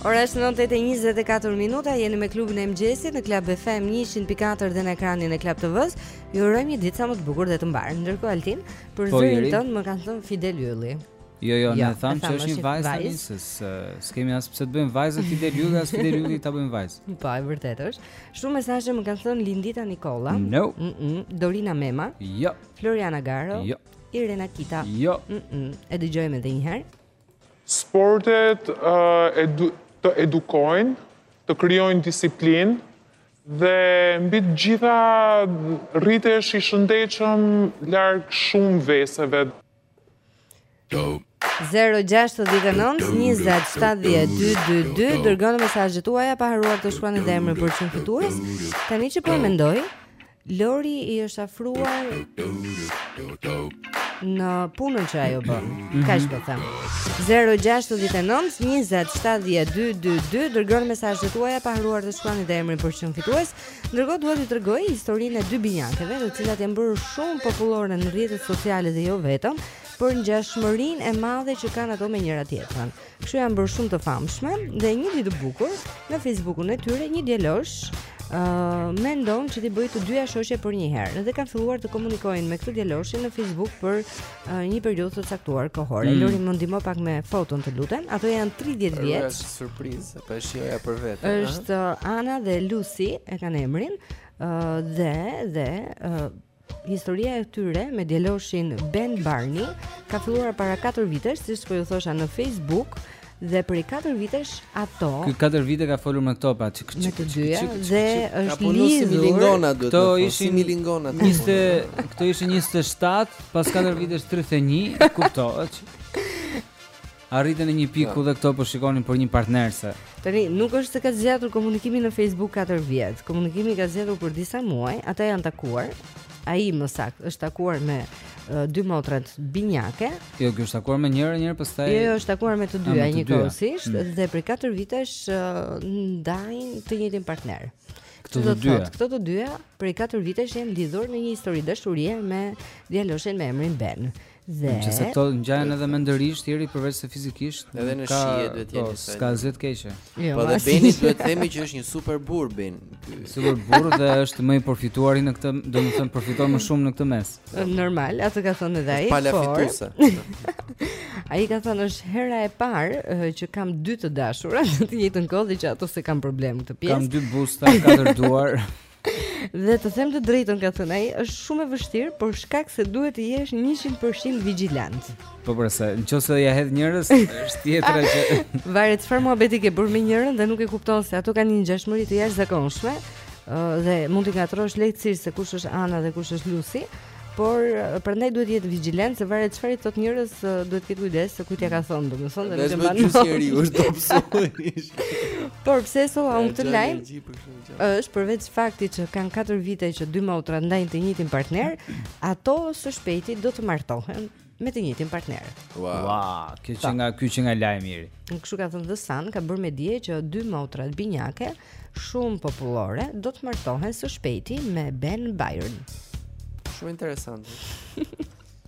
Ora është 9:24 minuta, jeni me klubin e mëngjesit në Club FM 104 dhe në ekranin e Club TV-s. Ju uroj një ditë sa më të bukur dhe të mbarë. Ndërkohë Altin, për po, zërin tënd më kanë thënë Fidel Ylli. Jo, jo, ne thamë që është një vajzë tani, se s'kemi as pse të bëjmë vajzë Fidel Ylli, as Fidel Ylli ta bëjmë vajzë. Po, e vërtetë është. Shumë mesazhe më kanë thënë Lindita Nikolla. No. Mm -mm. Dorina Mema. Jo. Floriana Garo. Jo. Irena Kita. Jo. Mm -mm. E dëgjojmë edhe një herë. Sportet uh, edu të edukojnë, të krijojnë disiplinë dhe mbi të gjitha rritesh i shëndetshëm larg shumë veseve. 0-6-19-27-12-22 Dërgoni mesazhet tuaja Pa harruar të shkruani edhe emrin për të qenë fitues Tani që po e mendoj Lori i është afruar Në punën që ajo bën mhm. Kaq po them 0-6-19-27-12-22 Dërgonë me sa gjëtuaja Pa haruar të shkruan e dhe emri për që në fitues Ndërkohë dua t'ju tregoj historinë e dy binjakeve, të cilat janë bërë shumë popullore në rrjetet sociale dhe jo vetëm, për ngjashmërinë e madhe që kanë ato me njëra-tjetrën. Kështu janë bërë shumë të famshme dhe një ditë të bukur në Facebookun e tyre një djalosh Uh, mendon që t'i bëjë të dyja shoqe përnjëherë dhe kanë filluar të komunikojnë me këtë djaloshin në Facebook për uh, një periudhë të caktuar kohore. Mm. Lori më ndihmo pak me foton të lutem. Ato janë 30 vjeç. Surprizë. Po është joja për vetë. Është Ana dhe Lucy e kanë emrin. Ë uh, dhe dhe uh, historia e tyre me djaloshin Ben Barney ka filluar para 4 vitesh, siç po ju thosha në Facebook dhe prej 4 vitesh ato. Ky 4 vite ka folur me këto pra çik çik çik dhe është lidhur milingona duhet. Këto ishin milingona. Ishte këto ishin 27, pas 4 vitesh 31, kuptohet. Arritën në një pikë ku dhe këto po shikonin për një partner se. Tani, nuk është se ka zgjatur komunikimi në Facebook 4 vjet. Komunikimi ka zgjatur për disa muaj, ata janë takuar. Ai më saktë është takuar me uh, dy motrat binjake. Jo, ky është takuar me njërën njëherë, pastaj Jo, jo, është takuar me të dyja njëkohësisht mm. dhe prej 4 vitesh uh, ndajnë të njëjtin partner. Këto të dyja. Këto të dyja prej 4 vitesh janë lidhur në një histori dashurie me djaloshin me emrin Ben. Dhe që se këto ngjajnë edhe mendërisht ieri përveç se fizikisht edhe në ka, shije duhet të po, jetë ka zë të keqe. Jo, po dhe Beni duhet të themi që është një super burrë Beni. Super burrë dhe është më i përfituari në këtë, domethënë përfiton më shumë në këtë mes. Normal, atë ka thënë edhe ai. Pala fituese. Ai ka thënë është hera e parë eh, që kam dy të dashura në të njëjtën kohë dhe që ato s'e kanë problem këtë pjesë. Kam dy buste, katër duar. Dhe të them të drejtën ka thënë ai, është shumë e vështirë për shkak se duhet të jesh 100% vigjilant. Po pra se, nëse ja hedh njërës, është tjetra që varet çfarë muhabeti ke bërë me njërën dhe nuk e kupton se ato kanë një ngjashmëri të jashtëzakonshme dhe mund të ngatërrosh lehtësisht se kush është Ana dhe kush është Lucy. Por prandaj duhet të jetë vigjilant se varet çfarë i thotë njërës, duhet të ketë kujdes se kujt ja ka thënë, domethënë dhe nuk e mban. Se ai është dobësuar. Por pse solla unë këtë lajm? është përveç faktit që kanë 4 vite që dy motrat ndajnë të njëjtin partner, ato së shpejti do të martohen me të njëjtin partner. Ua, wow. kjo qenka ky qenka lajmi i ri. Kështu ka thënë The Sun, ka bërë me dije që dy motrat binjake shumë popullore do të martohen së shpejti me Ben Byron. Shumë interesante.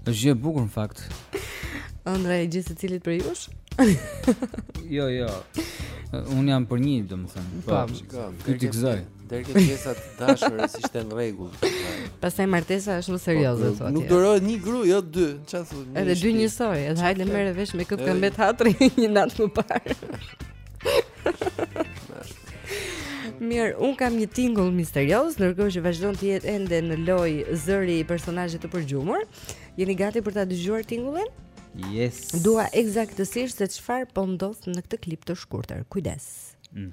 Është gjë e bukur në fakt. Ëndrra e gjithsecilit prej jush? jo, jo. Unë jam për një, domethënë. Po, po kritikzoj. Deri te pjesa e të dashurës ishte në rregull. Pastaj martesa është më serioze thotë. Po, nuk durohet një gru, jo dy. Çfarë thotë? Edhe dy njësoj, edhe hajde merre vesh me kë të ka mbet hatri një natë më parë. Mirë, unë kam një tingull misterioz, ndërkohë që vazhdon të jetë ende në lojë zëri i personazhit të përgjumur. Jeni gati për ta dëgjuar tingullin? Yes. Dua ekzaktësisht se çfarë po ndodh në këtë klip të shkurtër. Kujdes. Mm.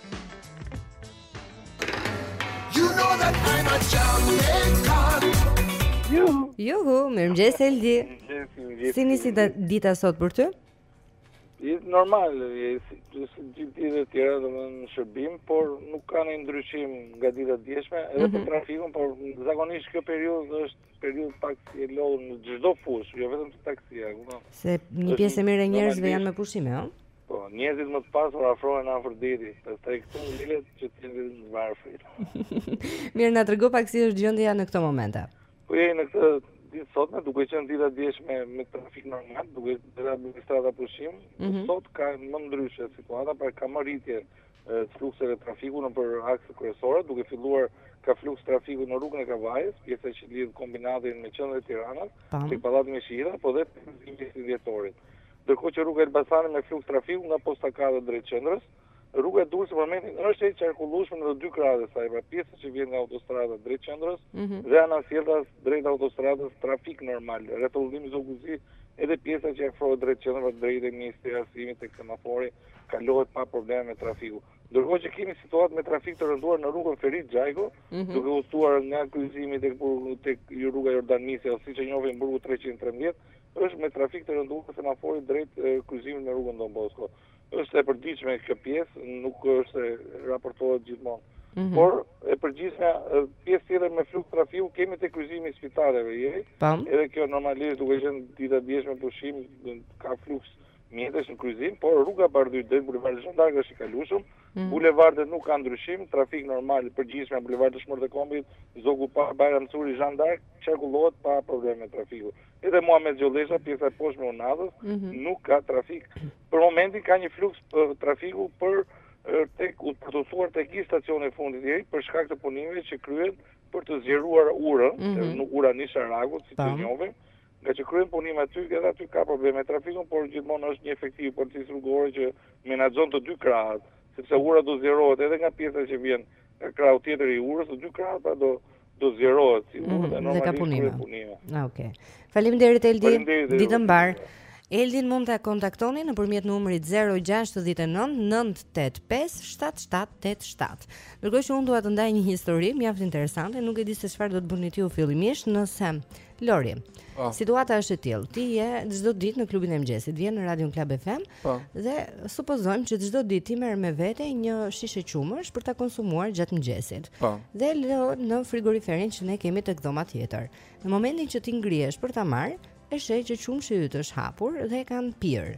You know that I'm a Jamaican. Juhu. Juhu, mirëmëngjes Eldi. Si nisi dita sot për ty? Ditë normal, ditë si si gjithë të tjera domethënë shërbim, por nuk ka një ndryshim nga dita e djeshme, edhe mm -hmm. për mhm. trafikun, por zakonisht kjo periudhë është periudhë pak si e lodhur në çdo fushë, jo vetëm te taksia, e kupton? Se një pjesë e mirë e njerëzve janë me pushime, ëh? Po, njerëzit më të pasur afrohen afër detit, pastaj këtu ngelet që të jenë vetëm të varfrit. mirë, na trego pak si është gjendja në këto momente. Po jeni në këtë ditë sotme duke qenë dita e djeshme, me trafik normal, duke dhe administrata pushim, mm -hmm. sot ka më ndryshe situata, pra ka një rritje të flukseve të trafikut nëpër akset kryesore, duke filluar ka fluks trafiku në rrugën e Kavajës, pjesa që lidh kombinatin me qendrën e Tiranës, tek pallati me shigjeta, po dhe tek 21 Dhjetori. Ndërkohë që rruga e Elbasanit me fluks trafiku nga postblloku drejt qendrës, rruga e Durrësit për momentin është e qarkullueshme në të dy krahët e saj, pra pjesa që vjen nga autostrada drejt qendrës mhm. dhe anasjelltas drejt autostradës trafik normal, rrethrrotullimi Zogu i Zi, edhe pjesa që afrohet drejt qendrës drejt Ministrisë së Arsimit tek semafori. kalohet pa probleme me trafikun. Ndërkohë që kemi situatë me trafik të rënduar në rrugën Ferit Xhajko, mm -hmm. duke udhëtuar nga kryqëzimi tek burgu tek rruga Jordan Misja ose siç e njohim burgu 313, është me trafik të rënduar semafori drejt kryqëzimit me rrugën Don Bosco. Është e përditshme kjo pjesë, nuk është e raportohet gjithmonë. Mm -hmm. Por e përgjithësisht pjesë tjetër me fluks trafiku kemi te kryqëzimi i spitaleve, Ieri. Edhe kjo normalisht duke qenë dita djeshme pushim ka fluks mjetesh në kryqëzim, por rruga Bardhyl drejt bulevardit Jean d'Arc është i kalueshëm. Mm. Bulevardet nuk kanë ndryshim, trafik normal i përgjithshëm në bulevardin Dëshmorët e Kombit, Zogu Parë, Bajram Curi Jean d'Arc qarkullohet pa probleme trafiku. Edhe Muhamet Gjollesha, pjesa e poshtme e Unazës, mm -hmm. nuk ka trafik. Për momentin ka një fluks uh, trafiku për uh, tek udhëtuar tek i stacioni i fundit i për shkak të punimeve që kryhen për të zgjeruar urën, mm -hmm. ura Nisharagut, siç e njohim. Ngaqë kryhen punime aty, edhe aty ka probleme me trafikun, por gjithmonë është një efektiv i policisë rrugore që menaxhon të dy krahët, sepse ura do zgjerohet edhe nga pjesa që vjen nga krahu tjetër i urës, të dy krahët pra do do zgjerohet si urë mm, dhe normalisht punime. punime. Ah, Okej. Okay. Faleminderit Eldi. Ditën e mbarë. Eldin mund ta kontaktoni nëpërmjet numrit 069 985 7787. Ndërkohë që unë duhet të ndaj një histori, mjaft interesante, nuk e di se çfarë do të bënit ju fillimisht, nëse Lori. Po. Situata është e tillë. Ti je çdo ditë në klubin e mëngjesit, vjen në Radio Club FM po. dhe supozojmë që çdo ditë ti merr me vete një shishe qumësht për ta konsumuar gjatë mëngjesit. Po. Dhe e lë në frigoriferin që ne kemi tek dhoma tjetër. Në momentin që ti ngrihesh për ta marrë, e sheh që qumështi yt është hapur dhe e kanë pirë.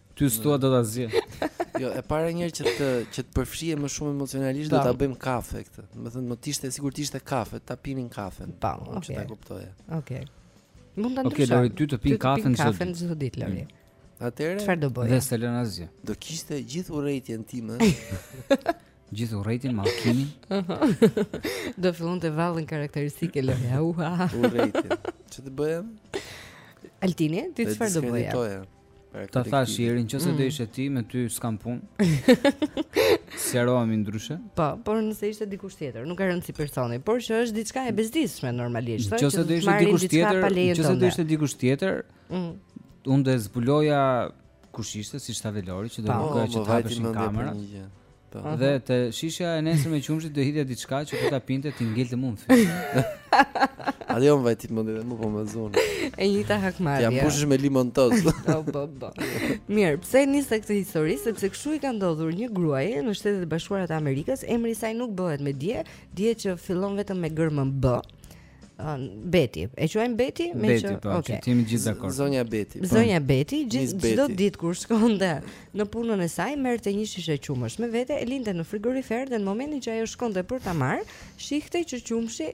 Ty s'tua do ta zgjë. Jo, e para një herë që të që të përfshihesh më shumë emocionalisht do ta bëjmë kafe këtë. Do të thënë më të ishte sikur të ishte kafe, ta pinin kafen. Po, okay. që ta kuptoja. Okej. Okay. Mund ta ndryshoj. Okej, okay, ty të pin kafen çdo ditë. Kafen çdo ditë Lori. Mm. Atëherë. Çfarë do bëje? Dhe Stelën Azi. Do kishte gjithë urrejtjen time. gjithë urrejtjen me Alkimin. do fillonte vallen karakteristike Lori. Uha. urrejtjen. Ç'të bëjmë? Altini, ti çfarë do bëje? Ta thashë Ieri, nëse mm. do ishe ti me ty s'kam punë. Sqarohemi ndryshe. Po, por nëse ishte dikush tjetër, nuk ka rëndësi personi, por që është diçka e bezdisshme normalisht, thotë. Nëse do ishte dikush tjetër, nëse do ishte dikush tjetër, unë do e zbuloja kush ishte, siç tha dhe Lori, që do të thotë që të hapeshin kamerat. Po. Uh -huh. Dhe te shishja e nesërme e qumështit do hidhja diçka që po ta pinte t'i ngelte në mend. Ah dhe unë vajti mendja dhe mu po me Zonë E njëta hakmarrja Ja më pushish me limon tëz Bo, bo, bo Mirë, pse e nisa këtë histori Sepse kështu i ka ndodhur një gruaje Në Shtetet e Bashkuara të Amerikës Emri saj nuk bëhet me dije Dihet që fillon vetëm me gërmën B Beti. E quajmë Beti? Me Beti, që... po, okay. që jemi gjithë dakord. Zonja Beti. Po. Zonja Beti, çdo ditë kur shkonte në punën e saj, merrte një shishe qumësh me vete, e linte në frigorifer dhe në momentin që ajo shkonte për ta marr, shihte që qumshi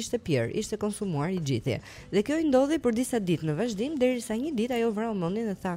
ishte pirë, ishte konsumuar i gjithë. Dhe kjo i ndodhi për disa ditë në vazhdim derisa një ditë ajo vrau mendjen dhe tha,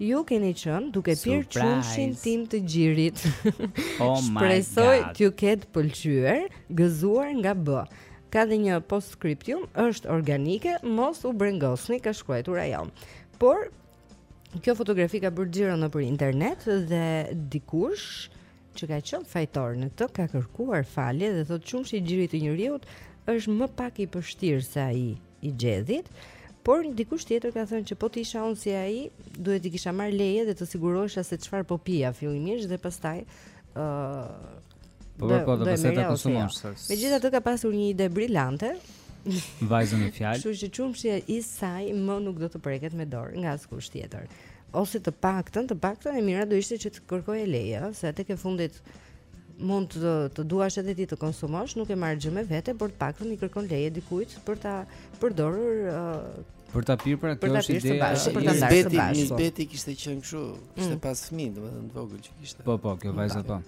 Ju keni qenë duke pirë qumshin tim të gjirit oh Shpresoj t'ju ketë pëlqyer Gëzuar nga bë Ka dhe një postskriptum është organike Mos u brengosni ka shkruajtur ajo Por Kjo fotografi ka bërë xhiro nëpër internet dhe dikush që ka qenë fajtor në të ka kërkuar falje dhe thotë qumshi i gjirit të njeriut është më pak i pështirë se ai i gjedhit, por dikush tjetër ka thënë që po të isha unë si ai, duhet të kisha marr leje dhe të sigurohesha se çfarë po pija fillimisht dhe pastaj ë uh, Po po, po, po, ta konsumon. Jo. Megjithatë ka pasur një ide brilante. Vajza në fjalë. Kështu që qumshi i saj më nuk do të preket me dorë nga askush tjetër. Ose të paktën, të paktën e mira do ishte që të kërkoje leje, ëh, se tek e fundit mund të të duash edhe ti të konsumosh, nuk e marr gjë me vete, por të paktën i kërkon leje dikujt për ta përdorur ëh për ta pirë pra kjo është ideja për ta ndarë së bashku. Beti kishte qenë kështu, kishte mm. pas fëmijë, domethënë të vogël që kishte. Po po, kjo vajza po.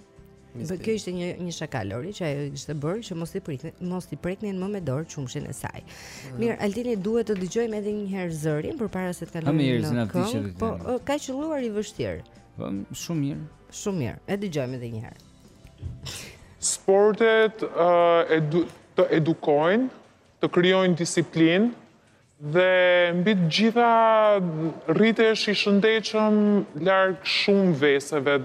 Dhe kjo ishte një një shaka Lori që ajo kishte bërë që mos i pritni, mos i preknin më me dorë qumshin e saj. Mm. Mirë, Altini duhet të dëgjojmë edhe një herë zërin përpara se të kalojmë në këngë. Po ka qelluar i vështirë. Po shumë mirë. Shumë mirë. E dëgjojmë edhe një herë. Sportet uh, edu të edukojnë, të krijojnë disiplinë dhe mbi të gjitha rritesh i shëndetshëm larg shumë veseve.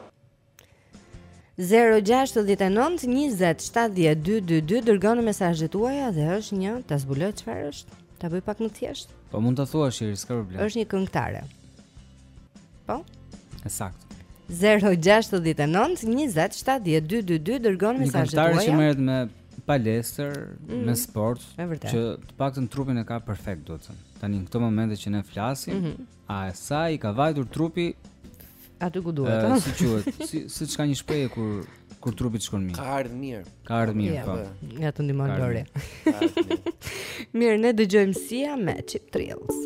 0-6-19-27-12-22 Dërgoni mesazhet tuaja dhe është një Ta zbuloj çfarë është Ta bëj pak më thjesht Po mund të thua shiri, s'ka problem është një këngëtare Po? E saktë 0-6-19-27-12-22 Dërgoni mesazhet tuaja Një këngëtare që merret me palestër, mm. me sport Që të paktën trupin e ka perfekt do të Tani në këto momente që ne flasim mm -hmm. A e sa i ka vajtur trupi Aty ku duhet, ëh. Si quhet? Si siç ka një shprehje kur kur trupi të shkon mirë. Ka ardhur mirë. Ka ardhur mirë, po. Ja të ndihmon Lori. Mirë, ne dëgjojmë Sia me Cheap Thrills.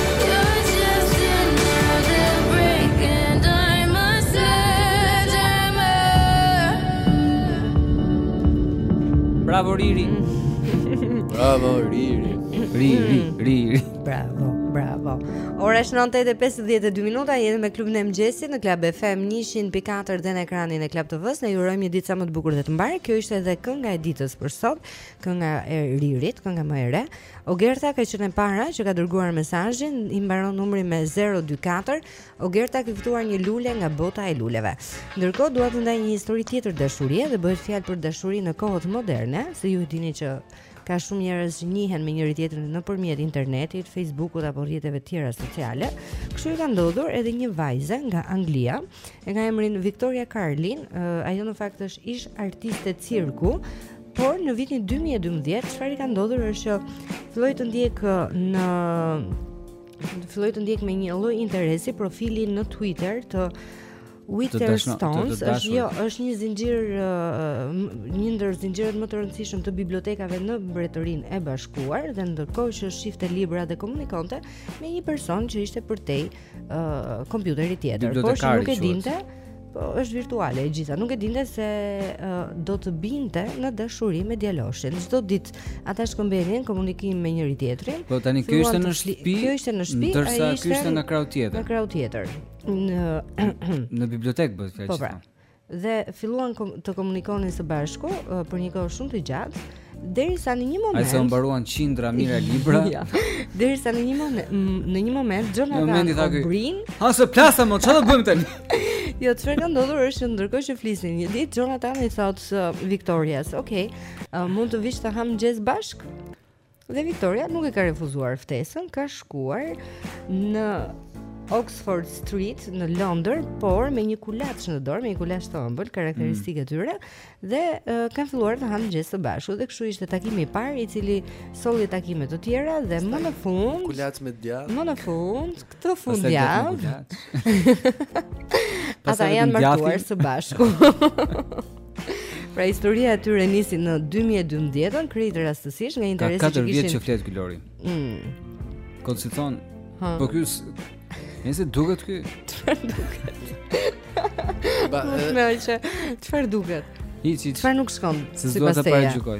Bravo Riri. Bravo Riri. Riri, Riri. Bravo, bravo. Ora është 9:52 minuta, jemi me klubin e mëngjesit në Club FM 104 dhe në ekranin e Club TV-s. Ne ju urojmë një ditë sa më të bukur dhe të mbarë. Kjo ishte edhe kënga e ditës për sot, kënga e Ririt, kënga më e re. Ogerta ka qenë e para që ka dërguar mesazhin, i mbaron numri me 024. Ogerta ka fituar një lule nga bota e luleve. Ndërkohë dua të ndaj një histori tjetër dashurie dhe bëhet fjalë për dashuri në kohët moderne, se ju e dini që ka shumë njerëz që njihen me njëri tjetrin nëpërmjet internetit, Facebookut apo rrjeteve të tjera sociale. Kështu i ka ndodhur edhe një vajze nga Anglia, e ka emrin Victoria Carlin, ajo në fakt është ish artiste cirku Por në vitin 2012 çfarë i ka ndodhur është që filloi të ndjek në filloi të ndjek me një lloj interesi profilin në Twitter të Waterstones është jo është një zinxhir një ndër zinxhirët më të rëndësishëm të bibliotekave në Mbretërinë e Bashkuar dhe ndërkohë që shifte libra dhe komunikonte me një person që ishte përtej uh, uh, kompjuterit tjetër, por që nuk e dinte, po, është virtuale e gjitha. Nuk e dinte se uh, do të binte në dashuri me djaloshin. Çdo ditë ata shkëmbenin komunikim me njëri tjetrin. Po tani kjo ishte në shtëpi. Kjo ishte në shtëpi, ndërsa ky ishte në krau tjetër. Në krau tjetër. Në në bibliotekë bëhet fjalë. Po pra. dhe filluan kom të komunikonin së bashku uh, për një kohë shumë të gjatë derisa në një moment Ai sa mbaruan qindra mijëra libra. ja. Derisa në një moment në një moment Jonathan O'Brien, ha se plasa më çfarë do bëjmë tani? jo, çfarë ka ndodhur është që ndërkohë që flisnin një ditë Jonathan i thotë uh, Victorias, "Ok, uh, mund të vish të hamë mëngjes bashkë?" Dhe Victoria nuk e ka refuzuar ftesën, ka shkuar në Oxford Street në Londër, por me një kulaç në dorë, me një kulaç të ëmbël, karakteristikë e tyre dhe uh, kanë filluar të hanë mëngjes së bashku dhe kështu ishte takimi i parë i cili solli takime të tjera dhe më në fund kulaç me djathë. Më në fund Këtë fundjavë. Ata janë martuar së bashku. Pra historia e tyre nisi në 2012-ën, krejt rastësisht nga interesi që kishin. Ka 4 vjet që flet Glori. Mm. Kot si thon, po ky nëse duket ky, çfarë duket? Ba, më shmëlçë. Çfarë duket? Hiç, hiç. Çfarë nuk shkon? Se s'dua ta paragjykoj.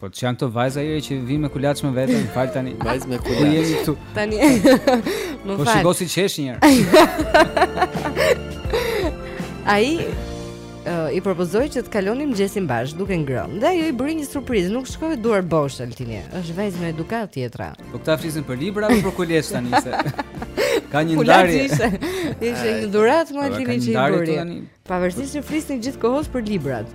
Po ç'janë këto vajza ore që vijnë me kulaç me vete, më fal tani. Vajzë me kulaç. Ku jeni këtu? Tani. Më po fal. Po shikoj si qesh një herë. Ai uh, i propozoi që të kalonin mëngjesin bashkë duke ngrënë. Dhe ajo i bëri një surprizë, nuk shkoi duarbosh te Altini. Është vajzë me edukatë tjetra. Po këta flisin për libra apo për kulaç tani se. Ka një ndarje. Ishte një dhuratë me Altinin që i bëri. Pavarësisht që flisni gjithë kohës për librat.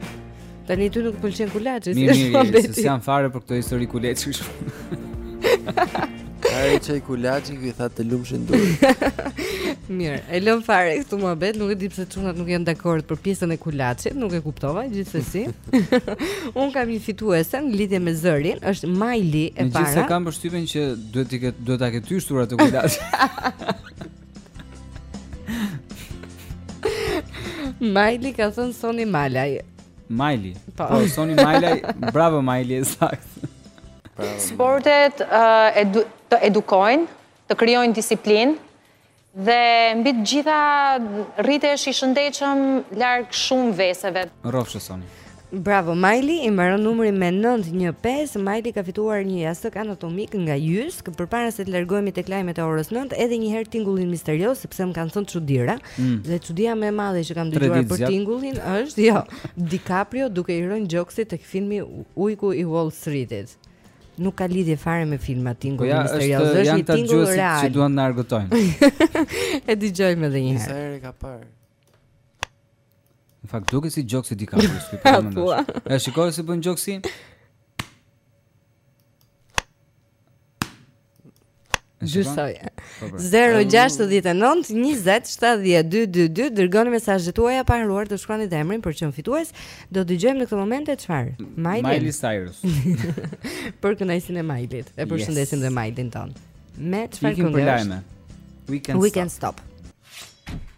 Tani ty nuk të pëlqen kulaçi, si është po beti. Mirë, jam fare për këtë histori kulaçi kështu. Ai çaj kulaçi që i tha të lumshin duart. Mirë, e lëmë fare këtë muhabet, nuk e di pse çunat nuk janë dakord për pjesën e kulaçit, nuk e kuptova gjithsesi. Unë kam një fituese në lidhje me zërin, është Majli e para. Gjithsesi kam përshtypjen që duhet të duhet ta ketë dështuar atë kulaçin. Majli ka thënë Soni Malaj. Majli. Po, po Soni Malaj, bravo Majli, saktë. Sportet uh, edu të edukojnë, të krijojnë disiplinë dhe mbi të gjitha rritesh i shëndetshëm larg shumë veseve. Rrofsh Soni. Bravo Majli, i mbaron numri me 915. Majli ka fituar një jastëk anatomik nga Jysk. Përpara se të largohemi tek lajmet e orës 9, edhe një herë tingullin misterioz, sepse më kanë thënë çudira. Mm. Dhe çudia më e madhe që kam dëgjuar për tingullin është, jo, DiCaprio duke i rënë gjoksit tek filmi Ujku i Wall Streetit. Nuk ka lidhje fare me filma tingulli po ja, misterioz, është, është një tingull real. Që duan të na argëtojnë. e dëgjojmë edhe një herë. Sa herë ka parë? Në fakt duket si gjoksi i DiCaprio, siç po mendoj. E shikoj si bën gjoksi. Gjysoj. 069 20 70 222 dërgoni mesazhet tuaja pa harruar të shkruani emrin për çmim fitues. Do dëgjojmë në këtë moment çfarë? Miley. Miley Cyrus. për kënaqësinë e Miley-t. E përshëndesim yes. dhe Miley-n tonë. Me çfarë kënge? Ikim për lajme. We can't stop. We can't stop.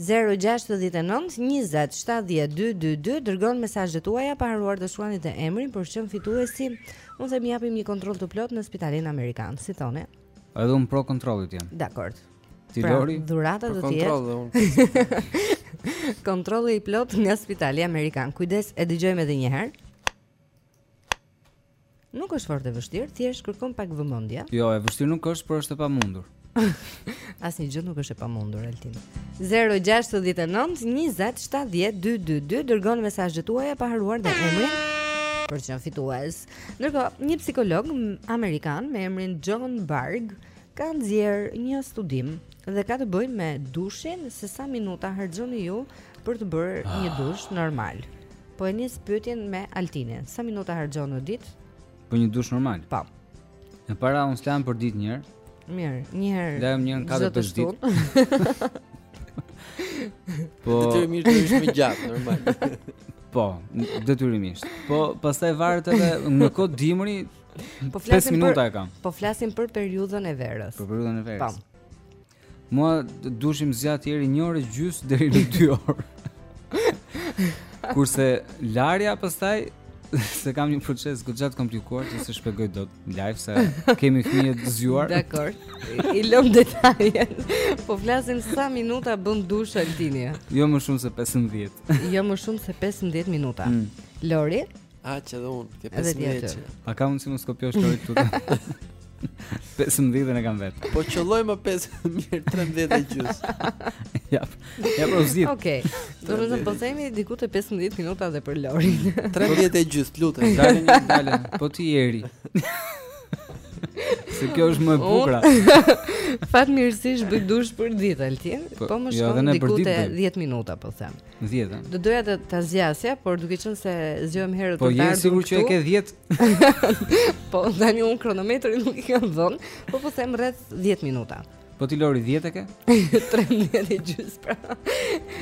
Zero gjashtëdhjetë e nëntë njëzet shtatëdhjetë dy dy dy dërgoni mesazhet tuaja pa harruar të shkruani dhe emrin për çmim fituesi. Unë them t'i japim një kontroll të plotë në spitalin amerikan, si thoni? Edhe unë pro kontrollit jam. Dakord. Ti pra, Lori? Dhurata do të jetë. Kontroll dhe unë. Kontrolli i plotë nga spitali amerikan. Kujdes, e dëgjojmë edhe një herë. Nuk është fort e vështirë, thjesht kërkon pak vëmendje. Jo, e vështirë nuk është, por është e pamundur. Asnjë gjë nuk është e pamundur, Altin. 069 20 70 222 dërgon mesazhet tuaja pa harruar dhe emrin për të qenë fitues. Ndërkohë, një psikolog amerikan me emrin John Barg ka nxjerrë një studim dhe ka të bëjë me dushin se sa minuta harxhoni ju për të bërë një ah. dush normal. Po e nis pyetjen me Altinin. Sa minuta harxhon në ditë? Për një dush normal. Po. E para unë s'lahem për ditë njëherë Mirë, njëherë Lahem njëherë në katër ditë Po Detyrimisht do jetë më gjatë, normal Po, detyrimisht Po, pastaj varet edhe në kohë dimri po 5 minuta për, e kam Po flasim për periudhën e verës Për periudhën e verës Po Mua dushi më zgjat deri një orë e gjys deri në 2 orë. Kurse larja pastaj se kam një proces goxha të komplikuar që s'e shpjegoj dot live se kemi fëmijë të zgjuar. Dakor. I lëm detajet. Po flasim sa minuta bën dush Altini. Jo më shumë se 15. jo më shumë se 15 minuta. Mm. Lori, A që dhe unë, ke 15 vjeqe A ka unë si më s'kopjo është dojtë të të 15 dhe në kam vetë Po qëlloj më 5 mirë 13 e gjys Ja, ja për zhjith Ok, domethënë po themi po diku te 15 minuta dhe për Lorin 13 e gjys, të lutem Dalëngadalë, po ti jeri Se kjo është më e bukura Fatmirësisht bëj dush për ditë, altin po, po më jo, shkon diku te 10 minuta, po them 10. Do doja të ta zgjasja, por duke qenë se zgjohem herët po për të ardhur. Po je i sigurt që e ke 10? po tani un kronometrin nuk i kam dhënë, po po them rreth 10 minuta. Po ti lori 10 e ke? 13 e gjys pra.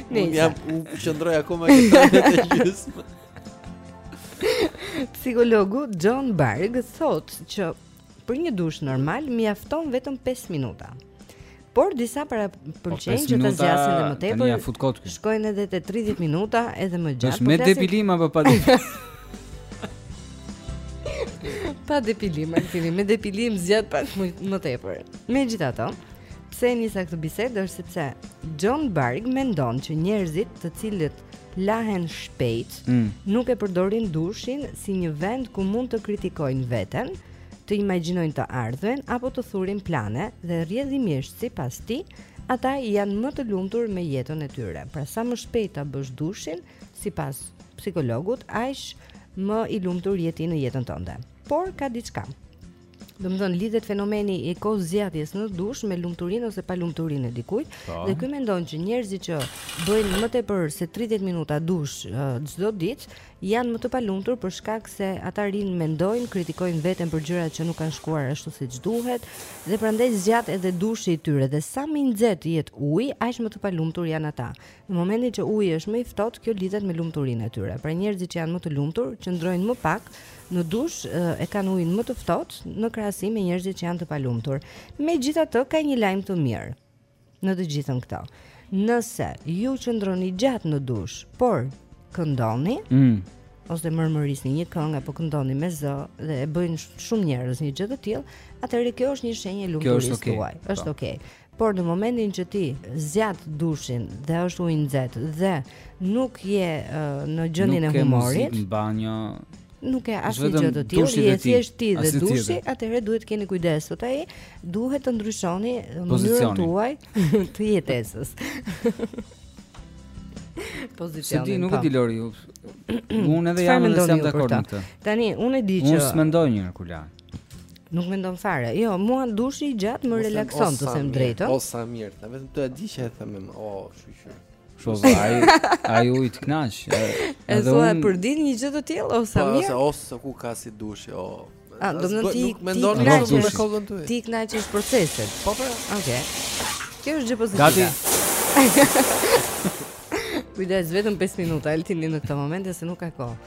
Unë jam, unë qëndroj akoma ke 13 e gjys. Psikologu John Barg thotë që për një dush normal mjafton vetëm 5 minuta. Por disa para po, pëlqejnë që ta zgjasin edhe më tepër. Ia fut kot. Shkojnë edhe te 30 minuta edhe më gjatë. Është me depilim apo pa depilim? pa depilim, Altin, me depilim zgjat pak më, më tepër. Megjithatë, pse e nisa këtë bisedë është sepse John Barg mendon që njerëzit të cilët lahen shpejt, mm. nuk e përdorin dushin si një vend ku mund të kritikojnë veten, të imagjinojnë të ardhmen apo të thurin plane dhe rrjedhimisht sipas tij, ata janë më të lumtur me jetën e tyre. Pra sa më shpejt ta bësh dushin, sipas psikologut, aq më i lumtur je ti në jetën tënde. Por ka diçka. Domethënë lidhet fenomeni i kohëzgjatjes në dush me lumturinë ose palumturinë e dikujt. Po. Dhe ky mendon që njerëzit që bëjnë më tepër se 30 minuta dush çdo ditë janë më të palumtur për shkak se ata rrinë mendojnë, kritikojnë veten për gjërat që nuk kanë shkuar ashtu siç duhet dhe prandaj zgjat edhe dushi i tyre dhe sa më i nxehtë të jetë uji, aq më të palumtur janë ata. Në momentin që uji është më i ftohtë, kjo lidhet me lumturinë e tyre. Pra njerëzit që janë më të lumtur qëndrojnë më pak në dush e kanë ujin më të ftohtë në krahasim me njerëzit që janë të palumtur. Megjithatë ka një lajm të mirë. në të gjithën këto. Nëse ju qëndroni gjatë në dush, por këndoni, mm. ose mërmërisni një këngë apo këndoni me zë dhe e bëjnë shumë njerëz një gjë të tillë, atëherë kjo është një shenjë e lumturisë okay. tuaj. Është po. okay. Por në momentin që ti zgjat dushin dhe është uji i nxehtë dhe nuk je uh, në gjendjen e humorit, nuk ke muzikë në banjo, Nuk ke asnjë gjë të tillë, je thjesht ti dhe dushi, atëherë duhet të keni kujdes sot ai, duhet të ndryshoni mënyrën tuaj të jetesës. Pozicionin. Se ti nuk e po. di Lori. Unë edhe jam nuk jam dakord me këtë. Tani unë e di që Unë s'mendoj një herë kula. Nuk mendon fare. Jo, mua dushi i gjatë më relakson të them të drejtën. Po sa mirë, vetëm të e di që e them më. Oh, shqyr. Kështu që ai ai uji të kënaq. E thua për ditë një gjë të tillë ose po, mirë. Po ose ose ku ka si dushi o. A do të ti ti kënaq me kokën ty. Ti kënaqesh proceset. Po po. Okej. Kjo është gjë pozitive. Gati. Kujdes vetëm 5 minuta, Altini në këtë moment se nuk ka kohë.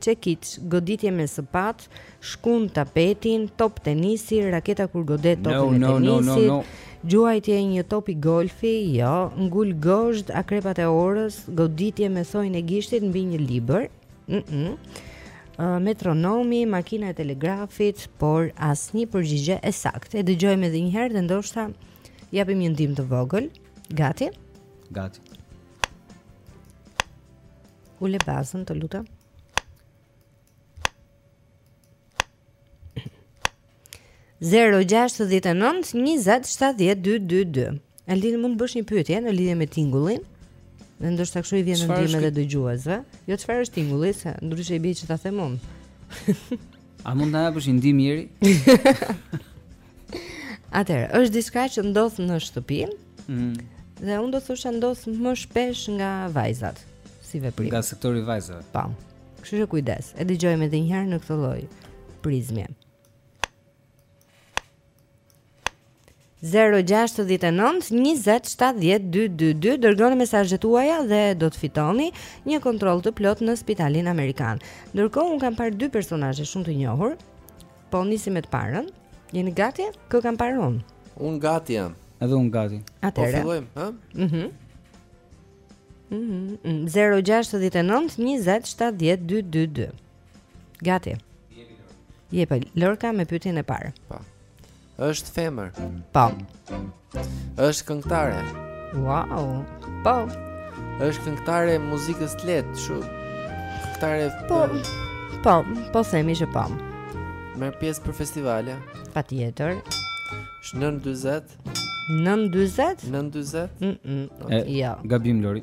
Çekiç, goditje me sëpatë, shkund tapetin, top tenisi, raketa kur godet topin e tenisit, gjuajtje i një topi golfi, jo, ngul gozhdë, akrepat e orës, goditje me thoin e gishtit mbi një libër. Ëh. Mm -mm. Uh, metronomi, makina e telegrafit, por asnjë përgjigje e saktë. E dëgjojmë edhe një herë dhe ndoshta japim një ndihmë të vogël. Gati? Gati. Ule bazën, të lutem. Zero gjashtëdhjetë e nëntë njëzet shtatëdhjetë dy dy dy Altin mund të bësh një pyetje në lidhje me tingullin dhe ndoshta kështu i vjen në ndihmë edhe dëgjuesve Jo çfarë është tingulli se ndryshe i bie që ta them unë A mund të japësh një ndihmë jeri? Atëherë, është diçka që ndodh në shtëpi. Mm. Dhe unë do thosha ndodh më shpesh nga vajzat si veprim. Nga sektori i vajzave. Po. Kështu që kujdes. E dëgjojmë edhe një herë në këtë lloj prizme. 0692070222 dërgoni mesazhet tuaja dhe do të fitoni një kontroll të plot në Spitalin Amerikan. Ndërkohë unë kam parë dy personazhe shumë të njohur Po nisim me të parën. Jeni gati? Kë kam parë unë? Unë gati jam. Edhe unë gati. Po fillojmë, ha? Mhm. Mhm. Mm 069 20 70 222. Gati. Jepi Lorka. Jepi Lorka me pyetjen e parë. Po. Është femër. Po. Është këngëtare. Wow. Po. Është këngëtare e muzikës së lehtë, kështu. Këngëtare. Po. Po, po themi që po. Merr pjesë nëpër festivale. Patjetër. Është nën 40. Nën 40? Nën 40? Mhm. Jo. Gabim Lori.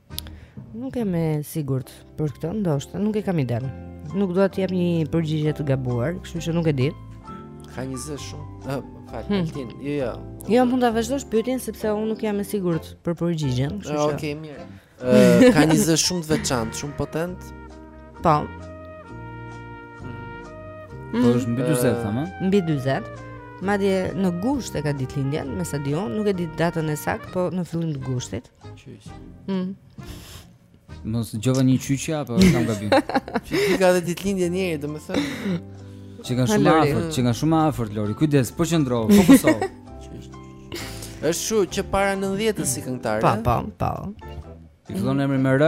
Nuk jam e sigurt për këtë, ndoshta nuk e kam idenë. Nuk dua të jap një përgjigje të gabuar, kështu që nuk e di. Ka një zë shumë. Ë, fal, hmm. Altin. Jo, jo. Jo, mund ta vazhdosh pyetjen sepse unë nuk jam e sigurt për përgjigjen, kështu që. Okej, mirë. Ë, ka një zë shumë të veçantë, shumë potent. Po. Po është mbi 40, hmm. thamë? Mbi 40. Madje në gusht e ka ditëlindjen, me sa di unë, nuk e di datën e saktë, po në fillim të gushtit. Qysh. Mm. Mos dëgjova një qyqe apo kam gabim. Që e ka dhe ditëlindjen njëri, domethënë. Qenka shumë afër, qenka shumë afër Lori. Kujdes, po qëndro, fokusohu. Është shquar që para 90-s si këngëtare. Po, po, po. I fillon emri me R?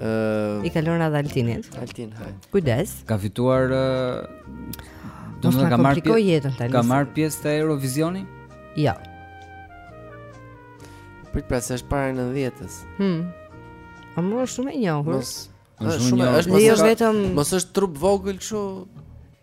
Uh, I kalon radha Altinit. Altin, haj. Kujdes. Ka fituar uh, domethënë ka marrë pjesë jetën tani. Ka marrë pjesë te Eurovisioni? Jo. Prit pra se është para 90-s. Hm. A më është shumë e njohur? Mos, është shumë është mos jo vetëm mos është trup vogël kështu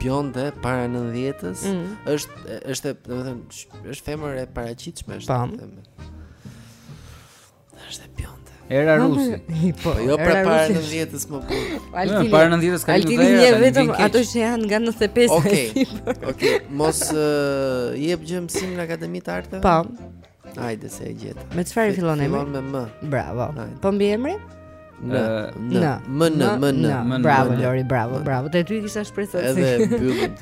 Bjonde para 90-s, mm. është është domethënë është femër e paraqitshme është. Tam. Është bjonde. Era Rusi. Po, po, jo pra para 90-s më po. Jo, para 90-s ka një vetëm. Ai njeh vetëm ato që janë nga 95. Okej. Okej, mos jep gjë mësim në Akademinë e Arteve. Po. Hajde se e gjeta. Me çfarë fillon emri? Fillon me M. Bravo. Po mbiemri? N. N. M N M N. Bravo Lori, bravo, bravo. Te ty kisha shpresë. Edhe mbyllim.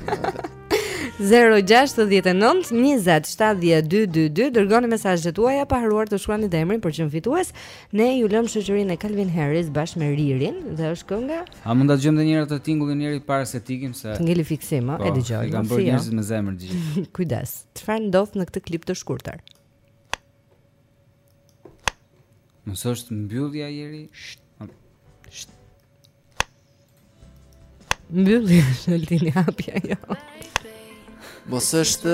0692070222 dërgoni mesazhet tuaja pa harruar të shkruani dhe emrin për të qenë fitues. Ne ju lëmë në shoqërinë e Calvin Harris bashkë me Ririn dhe është kënga. A mund ta dëgjojmë njëherë atë tingullin njëri para se të ikim se ngeli fiksim, ë, po, e dëgjojmë. I kam bërë njerëzit me zemër dije. Kujdes. Çfarë ndodh në këtë klip të shkurtër? Mos është mbyllja e derës. Mbyllja është Altini hapja jo. Mos është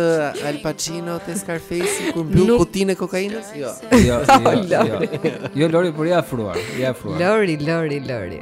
Al Pacino te Scarface kur mbyll Nuk... kutinë e kokainës? Jo. Jo, jo, jo. Jo Lori, por i afruar, i afruar. Lori, Lori, Lori.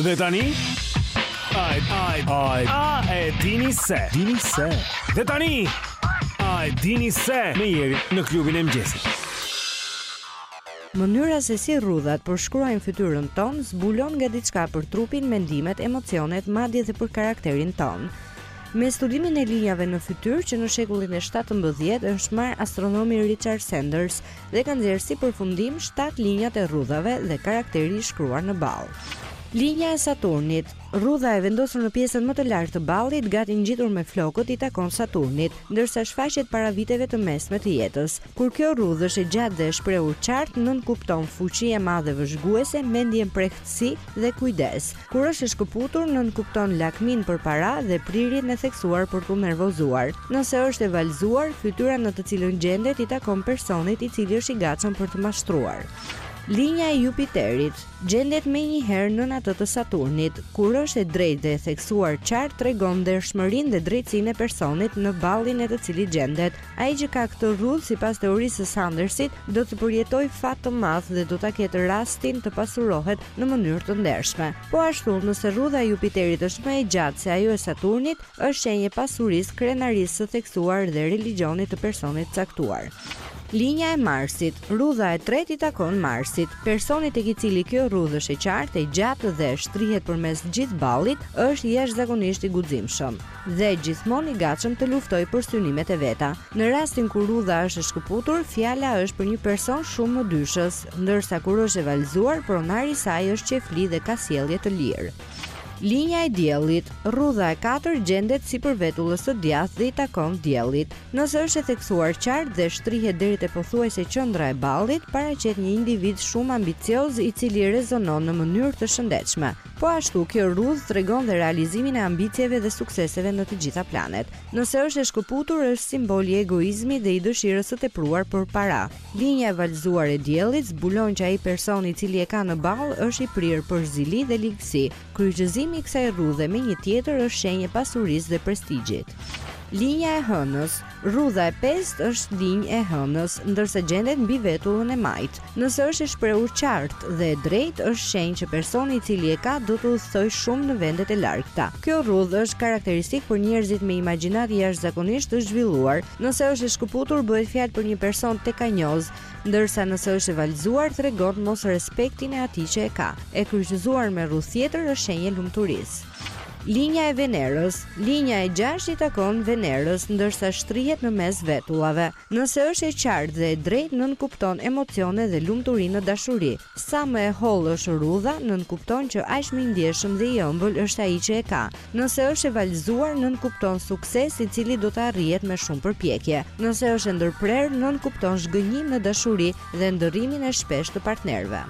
Dhe tani Ai ai ai a e dini se dini se Dhe tani ai dini se me Jerin në klubin e mëngjesit Mënyra se si rrudhat përshkruajnë fytyrën tonë zbulon nga diçka për trupin, mendimet, emocionet, madje edhe për karakterin tonë. Me studimin e linjave në fytyrë që në shekullin e 17 është marrë astronomi Richard Sanders dhe ka nxjerrë si përfundim 7 linjat e rrudhave dhe karakteri i shkruar në ballë. Linja e Saturnit, rrudha e vendosur në pjesën më të lartë të ballit, gati ngjitur me flokët, i takon Saturnit, ndërsa shfaqet para viteve të mesme të jetës. Kur kjo rrudhë është e gjatë dhe e shprehur qartë, nënkupton fuqi e madhe vëzhguese, mendjemprehtësi dhe kujdes. Kur është e shkëputur, nënkupton lakminë për para dhe prirjen e theksuar për t'u nervozuar. Nëse është e valëzuar, fytyra në të cilën gjendet i takon personit i cili është i gatshëm për të mashtruar. Linja e Jupiterit gjendet menjëherë nën atë të Saturnit. Kur është e drejtë dhe e theksuar qartë tregon ndershmërinë dhe drejtësinë e personit në ballin e të cilit gjendet. Ai që ka këtë rrudhë, sipas teorisë së Sandersit, do të përjetojë fat të madh dhe do ta ketë rastin të pasurohet në mënyrë të ndershme. Po ashtu, nëse rrudha e Jupiterit është më e gjatë se ajo e Saturnit, është shenjë e pasurisë, krenarisë së theksuar dhe religjionit të personit të caktuar. Linja e Marsit, rrudha e tretë i takon Marsit. Personi tek i cili kjo rrudhë është e qartë, e gjatë dhe shtrihet përmes gjithë ballit, është jashtëzakonisht i guximshëm. dhe gjithmonë i gatshëm të luftojë për synimet e veta. Në rastin kur rrudha është e shkëputur, fjala është për një person shumë mëdyshës, ndërsa kur është e valëzuar, pronari i saj është qejfli dhe ka sjellje të lirë. Linja e diellit, rrudha e katërt gjendet sipër vetullës së djathtë dhe i takon diellit. Nëse është e theksuar qartë dhe shtrihet deri te pothuajse qendra e ballit, paraqet një individ shumë ambicioz i cili rezonon në mënyrë të shëndetshme. Po ashtu, kjo rrudhë tregon dhe realizimin e ambicieve dhe sukseseve në të gjitha planet. Nëse është e shkëputur, është simbol i egoizmit dhe i dëshirës së tepruar për para. Linja e valëzuar e Diellit zbulon që ai person i cili e ka në ballë është i prirë për zili dhe ligësi. Kryqëzimi i kësaj rrudhe me një tjetër është shenjë e pasurisë dhe prestigjit. Linja e Hënës Rrudha e pestë është linjë e hënës, ndërsa gjendet mbi vetullën e majtë. Nëse është e shprehur qartë dhe e drejtë, është shenjë që personi i cili e ka do të udhëtojë shumë në vendet e largëta. Kjo rrudhë është karakteristikë për njerëzit me imagjinatë jashtëzakonisht të zhvilluar. Nëse është e shkëputur, bëhet fjalë për një person tekanjoz, ndërsa nëse është e valëzuar, tregon mosrespektin e atij që e ka. E kryqëzuar me rrudhë tjetër është shenjë e lumturisë. Linja e Venerës, Linja e gjashtë i takon Venerës, ndërsa shtrihet në mes vetullave. Nëse është e qartë dhe e drejtë, nënkupton emocione dhe lumturi në dashuri. Sa më e hollë është rrudha, nënkupton që aq më i ndjeshëm dhe i ëmbël është ai që e ka. Nëse është e valëzuar, nënkupton sukses i cili do të arrihet me shumë përpjekje. Nëse është e ndërprerë, nënkupton zhgënjim në dashuri dhe ndërrimin e shpeshtë të partnerëve.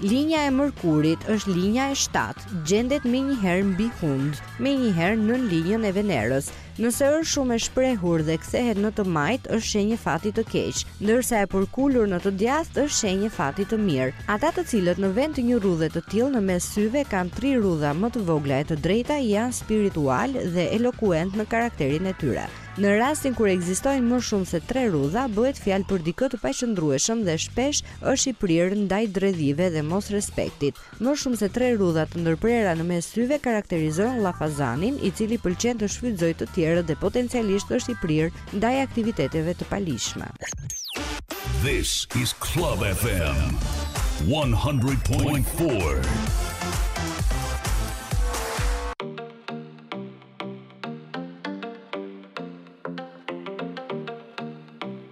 Linja e Mërkurit është linja e shtatë, gjendet menjëherë mbi hundë, menjëherë nën linjën e Venerës. Nëse është shumë e shprehur dhe kthehet në të majtë, është shenjë e fatit të keq, ndërsa e përkulur në të djathtë është shenjë e fatit të mirë. Ata të cilët në vend të një rrudhe të tillë në mes syve kanë tri rrudha më të vogla e të drejta janë spiritualë dhe elokuentë në karakterin e tyre. Në rastin kur ekzistojnë më shumë se tre rrudha, bëhet fjalë për dikë të paqëndrueshëm dhe shpesh është i prirë ndaj dredhive dhe mosrespektit. Më shumë se tre rrudha të ndërprera në mes syve karakterizojnë llafazanin, i cili pëlqen të shfrytëzojë të tjerët dhe potencialisht është i prirë ndaj aktiviteteve të paligjshme. This is Club FM 100.4.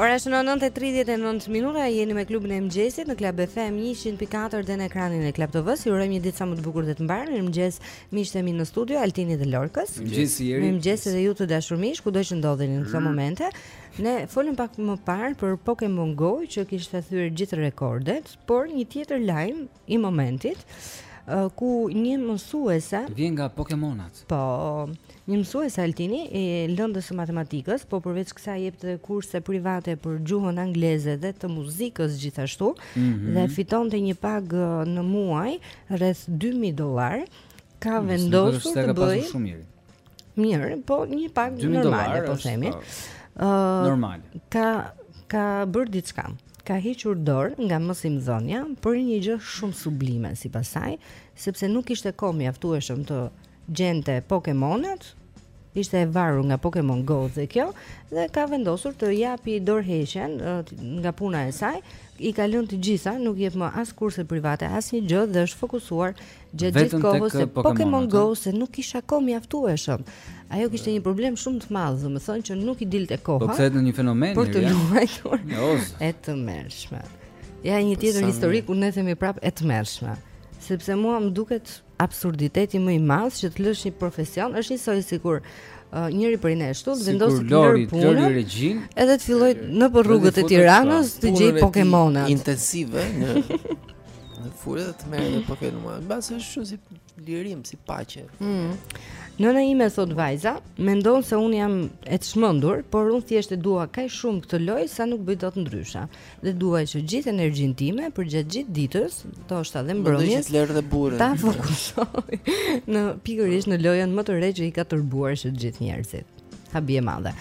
Ora shënon 9:39 minuta, jeni me klubin e mëngjesit në Club FM 104 dhe në ekranin e Club TV-s. Ju urojmë një ditë sa më të bukur dhe të mbarë. Mirëmëngjes miqtë e mi në studio, Altini dhe Lorkës. Mirëmëngjes Jeri. Mirëmëngjes edhe ju të dashur miq, kudo që ndodheni në këto mm. momente. Ne folëm pak më parë për Pokemon Go që kishte thyer gjithë rekordet, por një tjetër lajm i momentit ku një mësuese vjen nga Pokemonat. Po, një mësuese Altini e lëndës së matematikës, po përveç kësaj jepte kurse private për gjuhën angleze dhe të muzikës gjithashtu mm -hmm. dhe fitonte një pagë në muaj rreth 2000 dollar. Ka vendosur të bëjë shumë mirë. Mirë, po një pagë normale, po themi. Po. Ë, uh, normale. Ka ka bërë diçka. ka hequr dorë nga mësimdhënia për një gjë shumë sublime sipas saj, sepse nuk kishte kohë mjaftueshëm të gjente Pokemonët, ishte e varur nga Pokemon Go dhe kjo dhe ka vendosur të japi dorëheqjen nga puna e saj, i ka lënë të gjitha, nuk jep më as kurse private asnjë gjë dhe është fokusuar Gjatë gjithë kohës te Pokemon Go se nuk kishte kohë mjaftueshëm. Ajo kishte një problem shumë të madh, domethënë që nuk i dilte koha. Po kthehet në një fenomen. Për të luajtur. E tmerrshme. Ja një tjetër histori ku ne themi prap e tmerrshme. Sepse mua më duket absurditeti më i madh që të lësh një profesion, është njësoj sikur uh, njëri prej nesh këtu vendos të lëri punë regjin edhe të fillojë në rrugët e Tiranës të gjej Pokemona intensive në Në furë dhe të merë dhe pokemonat mbase është shumë si lirim, si paqe mm. Nëna ime thotë vajza, mendon se unë jam e çmendur, por unë thjesht e dua kaq shumë këtë lojë sa nuk bëj dot ndryshe. Dhe dua që gjithë energjinë time përgjatë gjithë ditës, ndoshta dhe mbrëmjes. Do të dhe burrë. Ta fokusoj pikërisht në lojën më të re që i ka tërbuar të gjithë njerëzit. Habi e madhe.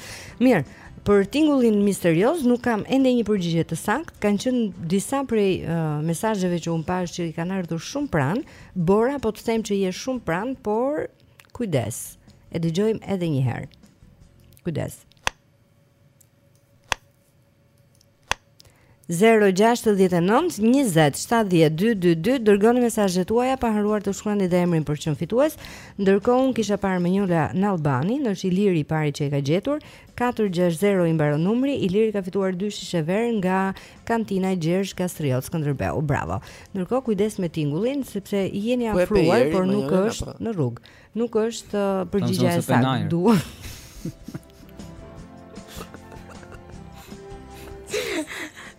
Mirë, për tingullin misterioz nuk kam ende një përgjigje të saktë. Kanë qenë disa prej uh, mesazheve që unë pashë që i kanë ardhur shumë pranë. Bora po të them që je shumë pranë, por kujdes. E dëgjojmë edhe një herë. Kujdes. Zero gjashtë nëntë njëzet shtatë dy dy dy dërgoni mesazhet tuaja pa harruar të shkruani dhe emrin për të qenë fitues. Ndërkohë unë kisha parë Manjola në Albani, është Iliri i pari që e ka gjetur, 460 i mbaron numri, Iliri ka fituar dy shishe verë nga kantina Gjergj Kastriot Skënderbeu. Bravo. Ndërkohë kujdes me tingullin sepse i jeni afruar, por nuk është në rrugë. Nuk është uh, përgjigja e saktë. Dua.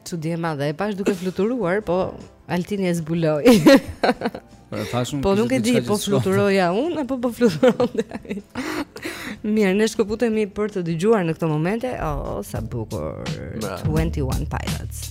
Çudi e madhe, e pashë duke fluturuar, po Altini e zbuloi. Po, po nuk e di, po fluturoja unë apo po fluturonte ai. Mirë, ne shkëputemi për të dëgjuar në këto momente. Oh, sa bukur. 21 Pilots.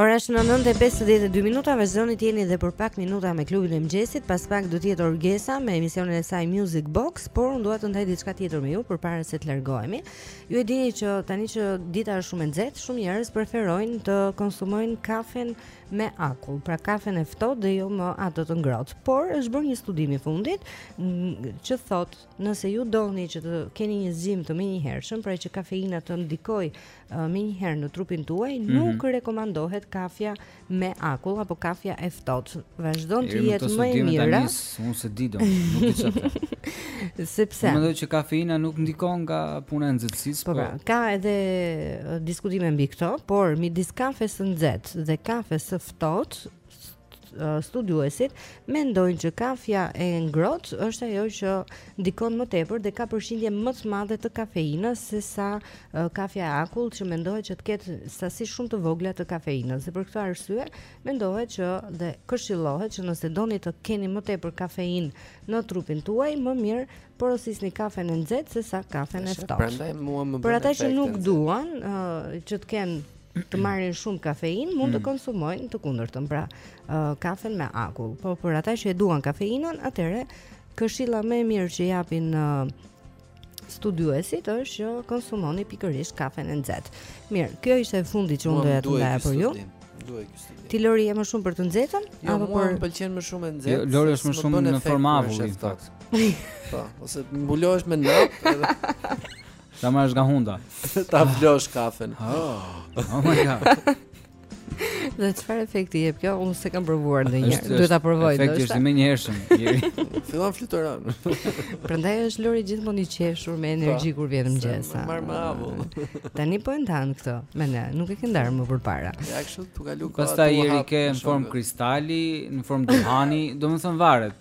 Ora është në 9:52 minuta, vazhdoni të jeni edhe për pak minuta me klubin e mëngjesit, pas pak do të jetë Orgesa me emisionin e saj Music Box, por unë dua të ndaj diçka tjetër me ju përpara se të largohemi. Ju e dini që tani që dita është shumë e nxehtë, shumë njerëz preferojnë të konsumojnë kafen me akull, pra kafen e ftohtë dhe jo më atë të ngrohtë. Por është bërë një studim i fundit që thotë, nëse ju doni që të keni një zgjim të menjëhershëm, pra që kafeina të ndikojë uh, menjëherë në trupin tuaj, mm -hmm. nuk rekomandohet kafja me akull apo kafja e ftohtë. Vazhdon të jetë më e mira. Unë s'e di dom, nuk di çfarë. Sepse mendoj që kafeina nuk ndikon nga puna e nxehtësisë, po. Po, pra, ka edhe uh, diskutime mbi këto, por midis kafes së nxehtë dhe kafes së ftohtë uh, studiuesit mendojnë që kafja e ngrohtë është ajo që ndikon më tepër dhe ka përqindje më të madhe të kafeinës se sa kafja e akullt që mendohet që të ketë sasi shumë të vogla të kafeinës. Dhe për këtë arsye mendohet që dhe këshillohet që nëse doni të keni më tepër kafeinë në trupin tuaj, më mirë porosisni kafen e nxehtë se sa kafen e ftohtë. Prandaj mua më bën. Për ata që nuk duan uh, që të kenë të marrin shumë kafeinë, mund të mm. konsumojnë të kundërtën, pra uh, kafen me akull. Po për ata që e duan kafeinën, atëherë Këshilla më e mirë që japin studiuesit është që konsumoni pikërisht kafen e nxehtë. Mirë, kjo ishte e fundit që unë doja të ndaja për ju. Ti Lori je më shumë për të nxehtën jo, apo për Më pëlqen më shumë e nxehtë. Jo, Lori është më shumë në formë avulli thotë. Po, ose mbulohesh me napë edhe Ta marrësh nga hunda. Ta vlosh kafen. Oh, oh my god. Dhe çfarë efekti jep kjo? Unë s'e kam provuar ndonjëherë. Duhet ta provoj ndoshta. Efekti është i menjëhershëm. Fillon fluturon. Prandaj është Lori gjithmonë i qeshur me energji po. kur vjen në mëngjes. Tani po e ndan këto. Me ne, nuk e ke ndarë më përpara. Ja kështu tu kalu kohë. Pastaj i ke në formë kristali, në formë duhani, domethënë varet.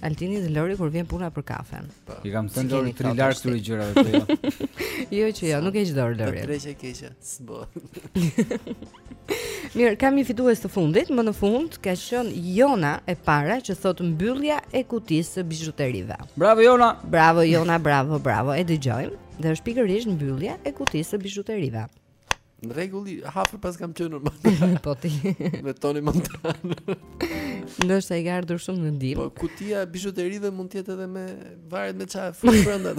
Altini dhe Lori kur vjen puna për kafen. Po. I kam thënë Lorit rri larg këtyre gjërave po jo. Jo që jo, nuk e ke në dorë Lori. Dreqi e keqja. S'bo. Mirë, kam një fitues të fundit, më në fund ka qenë Jona e para që thotë mbyllja e kutisë së bizhuterive. Bravo Jona. Bravo Jona, bravo, bravo. E dëgjojmë. Dhe është pikërisht mbyllja e kutisë së bizhuterive. Në rregull, i hapur pas kam qenë normal. po ti. Me Tony Montana. Ndoshta i ka ardhur shumë në ndihmë. Po kutia e bizhuterive mund të jetë edhe me varet me çfarë fut brenda.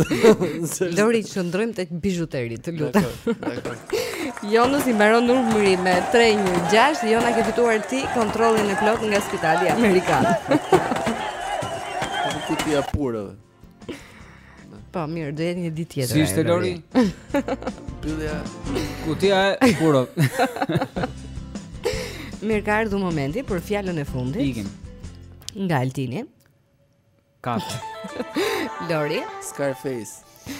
Lori qëndrojmë tek bizhuteritë, të lutem. Dakord. Jonës i mbaron numri me 316, Jona ke fituar ti kontrollin e plotë nga Spitali Amerikan. Kutia puro. Po, mirë, do jetë një ditë tjetër. Si ishte Lori? Mbyllja. Kutia e puros. mirë ka ardhur momenti për fjalën e fundit. Ikim. Nga Altini. Kafe. Lori. Scarface.